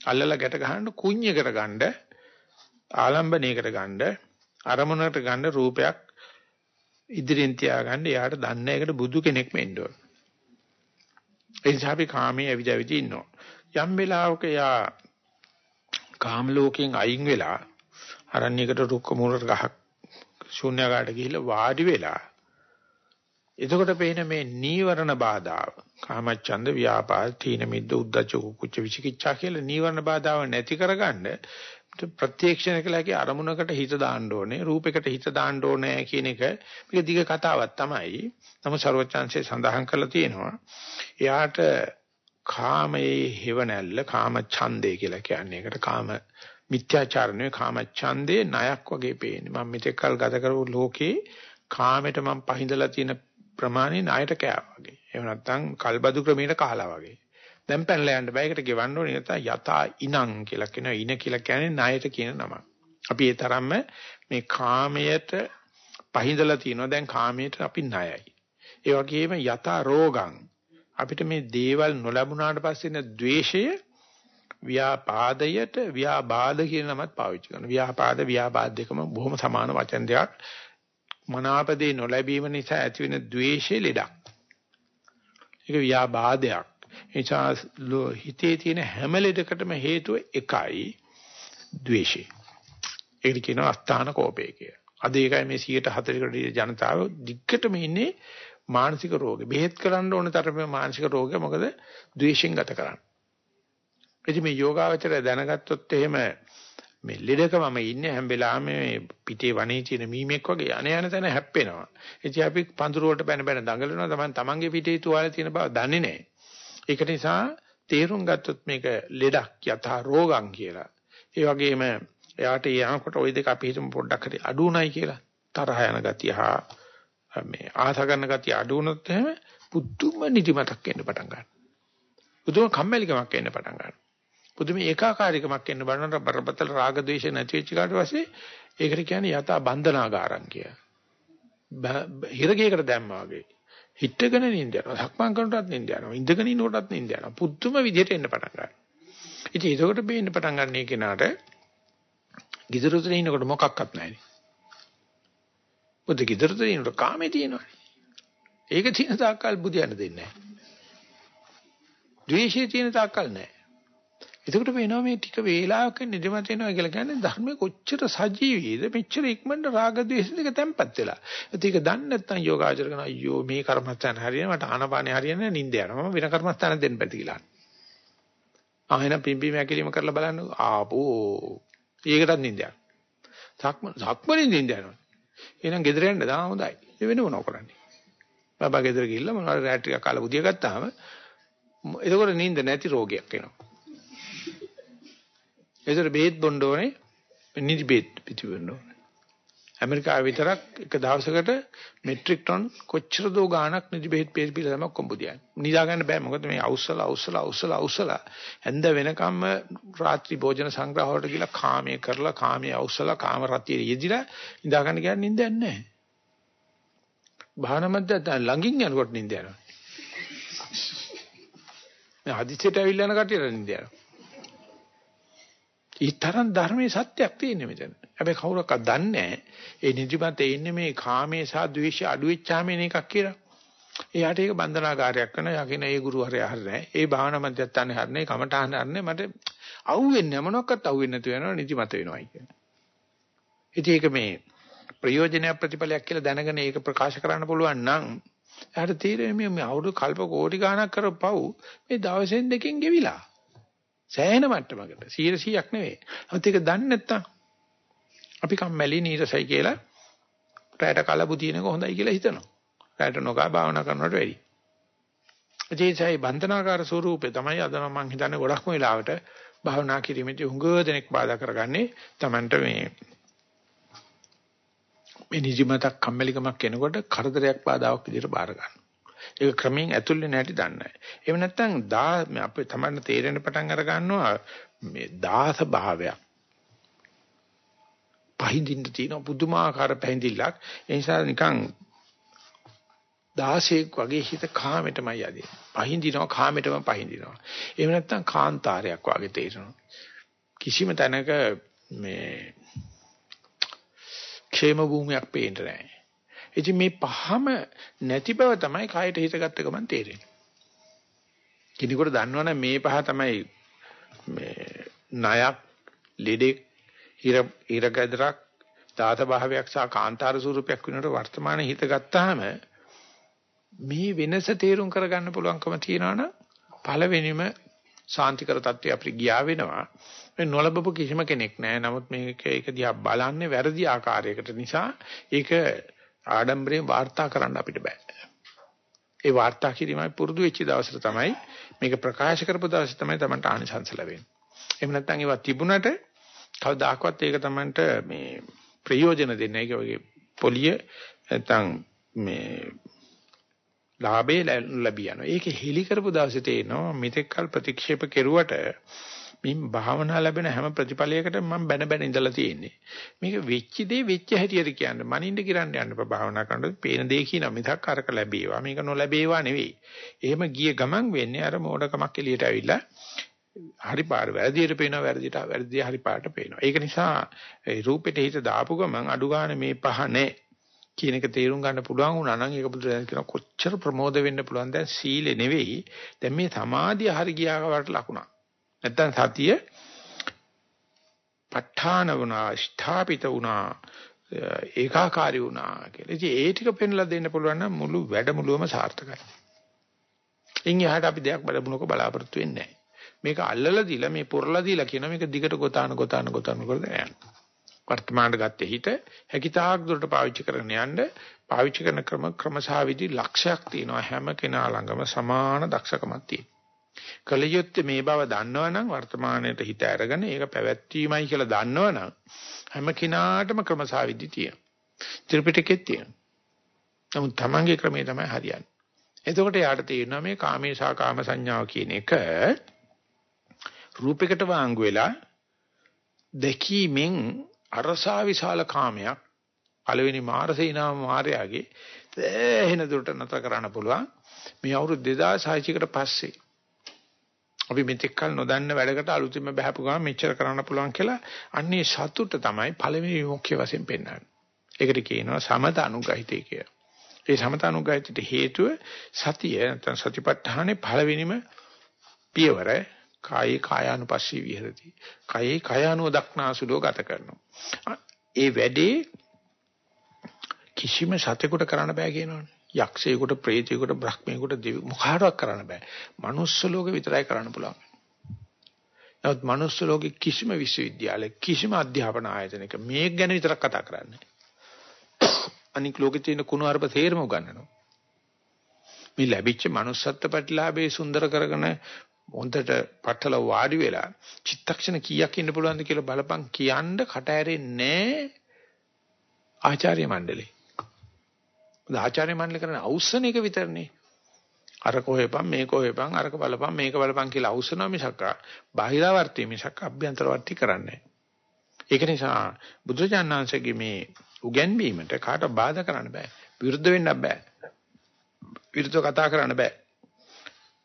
අල්ලලා ගැට ගන්න කුඤ්ඤයකට ගන්න ආලම්බණයකට ගන්න අරමුණකට ගන්න රූපයක් ඉදිරියෙන් තියාගන්න එයාට දන්න එකට බුදු කෙනෙක් වෙන්න ඕන. ඒ නිසා අපි කාමයේ ඇවිද ඇවිද ඉන්නවා. යම් වෙලාවක යා කාම ලෝකයෙන් අයින් වෙලා අරණ්‍යයකට රුක්ක මූලට ගහක් ශූන්‍යකාට ගිහිල්ලා වාඩි වෙලා එතකොට පේන මේ නීවරණ බාධාව කාමච්ඡන්ද ව්‍යාපාද තීන මිද්ද උද්ධච්ච කුච්ච විචිකිච්ඡා කියලා නීවරණ බාධාව නැති කරගන්න ප්‍රත්‍යක්ෂණ කළාගේ අරමුණකට හිත දාන්න ඕනේ රූපයකට හිත දාන්න ඕනේ කියන එක මේක දිග කතාවක් තමයි. නමුත් ਸਰවචාන්සේ සඳහන් කරලා තියෙනවා. එයාට කාමයේ හේවණැල්ල කාම ඡන්දේ කියලා කියන්නේ. ඒකට කාම මිත්‍යාචාරණය කාම ඡන්දේ ණයක් වගේ පේන්නේ. මම මෙතෙක් කල් ගත කරපු ලෝකේ කාමයට මම පහඳලා තියෙන ප්‍රමාණය ණයට කෑවා වගේ. එහෙම නැත්නම් කල්බදු ක්‍රමයට කහලා වගේ. දැන් පැනලා යන්න බෑ. ඒකට ගෙවන්න ඕනේ නැත්නම් යතා ඉනං කියලා කියනවා. ඉන කියලා කියන්නේ ණයට කියන නම. අපි ඒ තරම්ම මේ කාමයට පහඳලා තියෙනවා. දැන් කාමයට අපි ණයයි. ඒ වගේම යතා රෝගං අපිට මේ දේවල් නොලැබුණාට පස්සේ න ද්වේෂය ව්‍යාපාදයට ව්‍යාබාධ කියන නමත් පාවිච්චි කරනවා. ව්‍යාපාද ව්‍යාබාධ දෙකම බොහොම සමාන වචන දෙකක්. මනාපදේ නොලැබීම නිසා ඇතිවෙන ද්වේෂය ලෙඩක්. ඒක ව්‍යාබාධයක්. එචා හිතේ තියෙන හැම ලෙඩකටම හේතුව එකයි ද්වේෂය. ඒක කියනවා අස්ථාන කෝපය කිය. අද ඒකයි මේ 140කට ජනතාව දිග්ගටම ඉන්නේ මානසික රෝගේ. බෙහෙත් කරන්න ඕන තරමේ මානසික රෝගය මොකද ද්වේෂයෙන් ගත කරන්නේ. එදි මේ යෝගාවචරය දැනගත්තොත් එහෙම මේ ලෙඩකමම ඉන්නේ හැම වෙලාවෙම මේ පිටේ වනේ තියෙන මීමෙක් වගේ අන යන තැන හැප්පෙනවා. ඉතින් අපි පඳුර වලට බැන බැන දඟලනවා තමයි තමන්ගේ පිටේ තුවාලේ තියෙන බව දන්නේ නැහැ. ඒක නිසා තේරුම් ගත්තොත් මේක ලෙඩක් යථා රෝගං කියලා. ඒ වගේම එයාට යහකට ওই දෙක අපි හිතමු පොඩ්ඩක් හරි අඩු උනායි කියලා. තරහ යන ගතිය හා මේ ආස ගන්න ගතිය අඩු වුණොත් එහෙම පුදුම නිදිමතක් එන්න පටන් ගන්නවා. පුදුම කම්මැලිකමක් එන්න පටන් ගන්නවා. පුදුම ඒකාකාරීකමක් එන්න බලනවා බරපතල රාග ද්වේෂ නැති වෙච්ච කාට පස්සේ ඒකට කියන්නේ යථා බන්ධනාගාරම් කිය. හිරගේකට දැම්මා වගේ. හිටගෙන නින්ද යනවා. සක්මන් කරනකොටත් නින්ද යනවා. ඉඳගෙන ඉන්නකොටත් නින්ද යනවා. පුදුම විදිහට එන්න පටන් ගන්නවා. ඉතින් ඒකකොට බේන්න පටන් ගන්න ඒ කෙනාට ගිදරුතේ ඉන්නකොට මොකක්වත් නැහැ. බුද්ධ ගිදරුතේ ඉන්නකොට කාමේ තියෙනවානේ. ඒක තියෙන තාක්කල් බුදියන්න දෙන්නේ නැහැ. ද්වේෂය තියෙන තාක්කල් නැහැ. එතකොට වෙනවා මේ ටික වේලාවක නිදිමත වෙනවා කියලා කියන්නේ ධර්මයේ කොච්චර සජීවීද මෙච්චර ඉක්මනට රාග ద్వේෂ දෙක තැම්පත් වෙලා. ඒක දන්නේ නැත්නම් යෝගාචර කරන අයියෝ මේ කර්මස්ථාන හරියන මට ආනපානේ හරියන්නේ නිින්ද යනවා. මම වෙන කර්මස්ථාන දෙන්න බැරි කියලා. ආයෙන පිම්බි මැකිලිම කරලා බලන්න ආපෝ. ඒකටත් නිින්ද යනවා. සක්ම සක්මනේ නිින්ද යනවා. එහෙනම් ගෙදර යන්න දා හොඳයි. ඒ වෙන මොනව කරන්නේ? බබා ගෙදර ගිහිල්ලා මොනවාරි රැට් ටිකක් කාලා බුදිය ගත්තාම එතකොට නිින්ද නැති රෝගයක් එනවා. ඒතර බේත් බොන්න ඕනේ නිදි බේත් පිටිවෙන්න ඕනේ. ඇමරිකාව විතරක් එක දවසකට මෙට්‍රික් ටන් කොච්චර දෝ ගාණක් නිදි බේත් පේස් පිළ තමයි කොම්බුදියන්නේ. නිදා ගන්න බෑ මොකද මේ අවුස්සලා අවුස්සලා අවුස්සලා අවුස්සලා හැන්ද වෙනකම්ම රාත්‍රී භෝජන සංග්‍රහ වලට ගිහලා කාමයේ කරලා කාමයේ අවුස්සලා කාම රතියේ යෙදිලා නිදා ගන්න කියන්නේ නිින්දයක් නැහැ. භාවනා මැද ළඟින් යනකොට නිින්ද යනවා. මේ හදිසියට ඇවිල්ලා යන කටියට නිින්ද යනවා. ඊතරම් ධර්මයේ සත්‍යයක් තියෙන මෙතන. හැබැයි කවුරක්වත් දන්නේ නැහැ. ඒ නිදිමතේ ඉන්නේ මේ කාමයේ සහ ද්වේෂය අඩු වෙච්චාම එන එකක් කියලා. එයාට ඒක බන්ධනාකාරයක් කරන යකින ඒ ගුරු හරය හරිනේ. ඒ භාවනා මධ්‍යස්ථානේ හරිනේ. කමඨාන හරිනේ. මට අහුවෙන්නේ මොනක්වත් අහුවෙන්නේ නැතු වෙනවා නිදිමත වෙනවායි කියන. ඉතින් ඒක මේ ප්‍රයෝජනය ප්‍රතිඵලයක් කියලා දැනගෙන ඒක ප්‍රකාශ කරන්න පුළුවන් නම් එයාට තීරණය මේ අවුරුදු කල්ප කෝටි ගණක් කරපව් මේ දවසෙන් දෙකෙන් ගෙවිලා. සෑහෙන මට්ටමකට 100ක් නෙවෙයි. අත් ඒක දන්නේ නැත්තම් අපි කම්මැලි නීරසයි කියලා රැයට කලබුදිනක හොඳයි කියලා හිතනවා. රැයට නොකා භාවනා කරනවට වැඩි. ඒසයි බන්ධනාකාර ස්වරූපේ තමයි අද මම හිතන්නේ ගොඩක්ම වෙලාවට භාවනා කිරීමේදී හුඟ දෙනෙක් බාධා කරගන්නේ Tamanට මේ මේ නිදිමතක් කම්මැලිකමක් එනකොට කරදරයක් බාධාවක් විදිහට බාර ගන්න. ඒක ක්‍රමයෙන් ඇතුල් වෙන හැටි දන්නේ නැහැ. එහෙම නැත්නම් දා අපේ තමයි තේරෙන පටන් අර ගන්නවා මේ දාස භාවයක්. පහඳින්න තියෙන පුදුමාකාර පහඳිල්ලක්. ඒ නිසා නිකන් දාසෙක් වගේ හිත කාමෙටමයි යදී. පහඳිනවා කාමෙටම පහඳිනවා. එහෙම නැත්නම් කාන්තාරයක් වගේ තේරෙනවා. කිසිම තැනක මේ ക്ഷേම භූමියක් පේන්න නැහැ. ඉතින් මේ පහම නැති බව තමයි කායට හිතගත්ත ගමන් තේරෙන්නේ. කෙනෙකුට දන්නවනම් මේ පහ තමයි මේ ණයක්, ලෙඩෙක්, හිර හිරගදරක්, දාත භාවයක් සහ කාන්තාර ස්වරූපයක් වෙනකොට වර්තමාන හිත ගත්තාම මේ වෙනස තේරුම් කරගන්න පුළුවන්කම තියනවනම් පළවෙනිම සාන්තිකර தත්ත්වය අපිට ගියා වෙනවා. මේ නොලබපු කිසිම කෙනෙක් නැහැ. නමුත් මේක ඒක දිහා බලන්නේ වැරදි ආකාරයකට නිසා ඒක ආඩම්බරයෙන් වාර්තා කරන්න අපිට බෑ. ඒ වාර්තා කිරීමයි පුරුදු වෙච්ච දවසට තමයි මේක ප්‍රකාශ කරපු දවසේ තමයි Tamanට ආනිසංස ලැබෙන්නේ. එහෙම නැත්නම් ඒවා තිබුණට කවදාකවත් ඒක Tamanට මේ ප්‍රයෝජන දෙන්නේ නැහැ. ඒක පොලිය නැත්නම් මේ ලාභේ ලැබියනවා. ඒක හෙලි කරපු දවසේ තේනවා මෙතෙක් කල ප්‍රතික්ෂේප කෙරුවට මේ භාවනා ලැබෙන හැම ප්‍රතිඵලයකටම මම බැන බැන ඉඳලා තියෙන්නේ. මේක වෙච්ච දේ වෙච්ච හැටියට කියන්නේ. මනින්න කිරන්න යන්න බෑ භාවනා කරනකොට පේන දේ කියන මිසක් අරක ලැබේවා. මේක නොලැබේවා නෙවෙයි. එහෙම ගිය ගමන් වෙන්නේ අර මෝඩකමක් එළියට ඇවිල්ලා හරි පාර වැරදියට පේනවා වැරදියට වැරදිය හරි පාට පේනවා. ඒක නිසා ඒ රූපෙට හිත දාපු ගමන් අඩු ගන්න මේ පහ නැහැ. කියන එක තේරුම් ගන්න පුළුවන් වුණා නම් ඒක බුදුරජාණන් කියන කොච්චර ප්‍රමෝද වෙන්න පුළුවන් දැන් සීලෙ නෙවෙයි දැන් මේ සමාධිය හරි ගියාකට ලකුණක් නැත්තම් සතිය ප ဋ ාණ වුණා ස්ථාපිත වුණා ඒකාකාරී වුණා කියලා. ඉතින් ඒ ටික පෙන්ලා දෙන්න පුළුවන් නම් මුළු වැඩමුළුවම සාර්ථකයි. ඉන් එහාට අපි දෙයක් බලමුණක බලාපොරොත්තු වෙන්නේ නැහැ. මේක අල්ලලා දීලා මේ පොරලා දීලා කියන මේක දිගට ගොතාන ගොතාන ගොතාන කරලා යනවා. වර්තමානට ගත්තේ හිත හැකිතාක් දුරට පාවිච්චි කරගෙන යන්න පාවිච්චි කරන ක්‍රම ක්‍රමසහවිදි ලක්ෂයක් තියෙනවා හැම කෙනා ළඟම සමාන දක්ෂකමක් තියෙනවා. කලියොත් මේ බව දන්නවනම් වර්තමානයේට හිත අරගෙන ඒක පැවැත්වීමයි කියලා දන්නවනම් හැම කෙනාටම ක්‍රමසහවිදි තියෙනවා. ත්‍රිපිටකෙත් තියෙනවා. නමුත් තමන්ගේ ක්‍රමය තමයි හරියන්නේ. එතකොට යාට තේරෙනවා මේ කාමේශා කාම සංඥාව කියන එක රූපයකට වාංගු වෙලා දැකීමෙන් අරසා විශාල කාමයක් පළවෙනි මාරසේනාව මාර්යාගේ එහෙන දුරට නැතර කරන්න පුළුවන් මේ අවුරුදු 2600කට පස්සේ අපි මෙතෙක් කල නොදන්න වැඩකට අලුතින්ම බහපු ගමන් මෙච්චර කරන්න පුළුවන් කියලා අන්නේ සතුට තමයි පළවෙනි විමුක්තිය වශයෙන් පෙන්වන්නේ. ඒකට කියනවා සමත අනුගහිතය කියලා. ඒ සමත අනුගහිතයට හේතුව සතිය නැත්නම් සතිපට්ඨානේ පළවෙනිම පියවර කායේ කායානුපස්සී විහෙරති. කායේ කායානුව දක්නාසුලෝ ගත කරනවා. ඒ වැඩේ කිසිම සතෙකුට කරන්න බෑ කියනවනේ. යක්ෂයෙකුට, ප්‍රේතයෙකුට, බ්‍රහ්මයෙකුට මොකාටවත් කරන්න බෑ. manuss ලෝකෙ විතරයි කරන්න පුළුවන්. නමුත් manuss ලෝකෙ කිසිම විශ්වවිද්‍යාලයක කිසිම අධ්‍යාපන ආයතනයක මේක ගැන විතරක් කතා කරන්නේ. අනික ලෝකෙ තියෙන කුණු අරප තේරම උගන්වනවා. මේ ලැබිච්ච manussත්ත්ව ප්‍රතිලාභේ සුන්දර කරගෙන හොඳට පట్టල වාඩි වෙලා චිත්තක්ෂණ කීයක් ඉන්න පුළුවන්ද කියලා බලපන් කියන්න කට ඇරෙන්නේ ආචාර්ය මණ්ඩලේ. ආචාර්ය මණ්ඩල කරන අවසන එක විතරනේ. අර කොහෙපන් මේක කොහෙපන් අරක බලපන් මේක බලපන් කියලා අවසනවා මිසක් බාහිරවර්ති මිසක් අභ්‍යන්තරවර්ති කරන්නේ ඒක නිසා බුදුජානනාංශගේ මේ උගන්වීමට කාට බාධා කරන්න බෑ. විරුද්ධ වෙන්න බෑ. විරුද්ධව කතා කරන්න බෑ.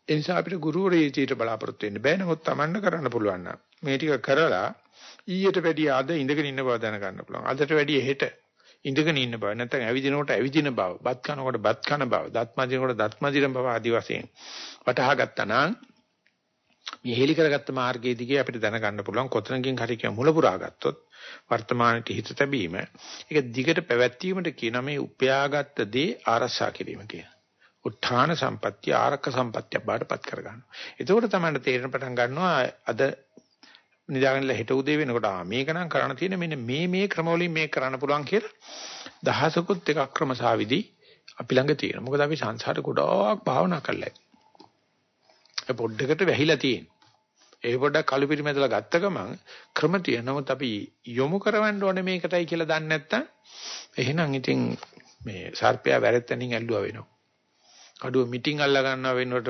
ඒ නිසා අපිට ගුරුවරයෙකුට බලාපොරොත්තු වෙන්න බෑ. නමුත් Tamanne කරන්න පුළුවන් නම් මේ ටික කරලා ඊට වැඩිය අද ඉඳගෙන ඉන්න බව දැනගන්න පුළුවන්. අදට වැඩිය හෙට ඉඳගෙන ඉන්න බව නැත්නම් ඇවිදිනකොට ඇවිදින බව, බත් කනකොට බත් කන බව, දත් මදිනකොට දත් මදින බව ආදි වශයෙන් වටහා ගත්තා නම් මේ හේලි කරගත්ත මාර්ගයේ දිගේ අපිට දැනගන්න පුළුවන් කොතනකින් හරි කිය මුල පුරා ගත්තොත් වර්තමානයේ හිත තැබීම ඒක දිගට පැවැත්වීමට කියන මේ උපයාගත්ත දේ ආරක්ෂා කිරීම කියන. උත්ථාන සම්පත්‍ය ආරක්ක සම්පත්‍ය බාටපත් කරගන්නවා. එතකොට තමයි තේරෙන පටන් ගන්නවා අද නිදාගෙනලා හෙට උදේ වෙනකොට ආ මේක නම් කරන්න තියෙන මෙන්න මේ මේ ක්‍රමවලින් මේක කරන්න පුළුවන් කියලා දහසකුත් එකක් ක්‍රමසාවිදි අපි ළඟ තියෙනවා. මොකද අපි සංසාරේ ගොඩාක් භාවනා කළා. ඒ පොඩ්ඩකට වැහිලා තියෙන. ඒ පොඩ්ඩක් කළු පිරිමැදලා ගත්ත ගමන් ක්‍රම තියෙනවොත් අපි යොමු කරවන්න ඕනේ මේකටයි කියලා දන්නේ නැත්තම් එහෙනම් ඉතින් මේ සර්පයා වැරෙත්තනින් ඇල්ලුවා වෙනවා. කඩුව මිටින් අල්ලා ගන්නවා වෙනකොට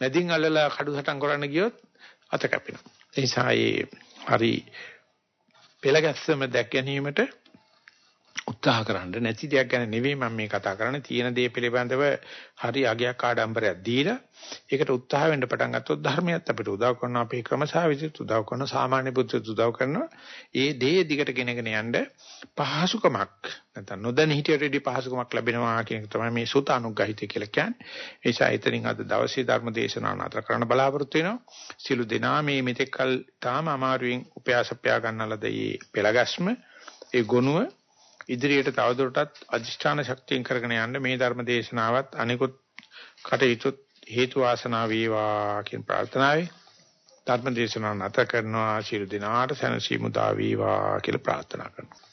මැදින් අල්ලලා කඩු සටන් කරන්න ගියොත් අත කැපෙනවා. ඒ නිසා ඒ හරි පෙළ ගැස්සම දැක් ගැනීමට උත්සාහ කරන්න. නැති දෙයක් ගැන නෙවෙයි මම මේ කතා කරන්නේ. තියෙන දේ පිළිබඳව හරි අගයක් ආඩම්බරයක් දීලා ඒකට උත්සාහ වෙන්න පටන් ගත්තොත් ධර්මයත් අපිට උදව් කරනවා. අපේ ක්‍රමසාවිදිත උදව් කරනවා. සාමාන්‍ය බුද්ධ උදව් කරනවා. ඒ දේ දිගට ගෙනගෙන යන්න පහසුකමක් නැත්නම් නොදැන හිටියටදී පහසුකමක් ලැබෙනවා කියන එක තමයි මේ සුත අනුග්‍රහිතය කියලා කියන්නේ. ඒ නිසා එතනින් අද දවසේ ධර්ම දේශනාව නතර කරන්න බලාපොරොත්තු වෙනවා. සිළු දෙනා මේ මෙතෙක්කල් තාම අමාරුවෙන් උපයාසප්පයා ගන්නලද මේ පෙළගස්ම ඒ ගොනුව ඉදිරියට තවදුරටත් අධිෂ්ඨාන ශක්තියෙන් කරගෙන යන්න මේ ධර්ම දේශනාවත් අනිකුත් කටයුතු හේතු වාසනා වේවා කියන ප්‍රාර්ථනාවයි. ධර්ම දේශනාව නැත කරනවා. ශිරු දිනාට සැනසීම දා වේවා කියලා ප්‍රාර්ථනා කරනවා.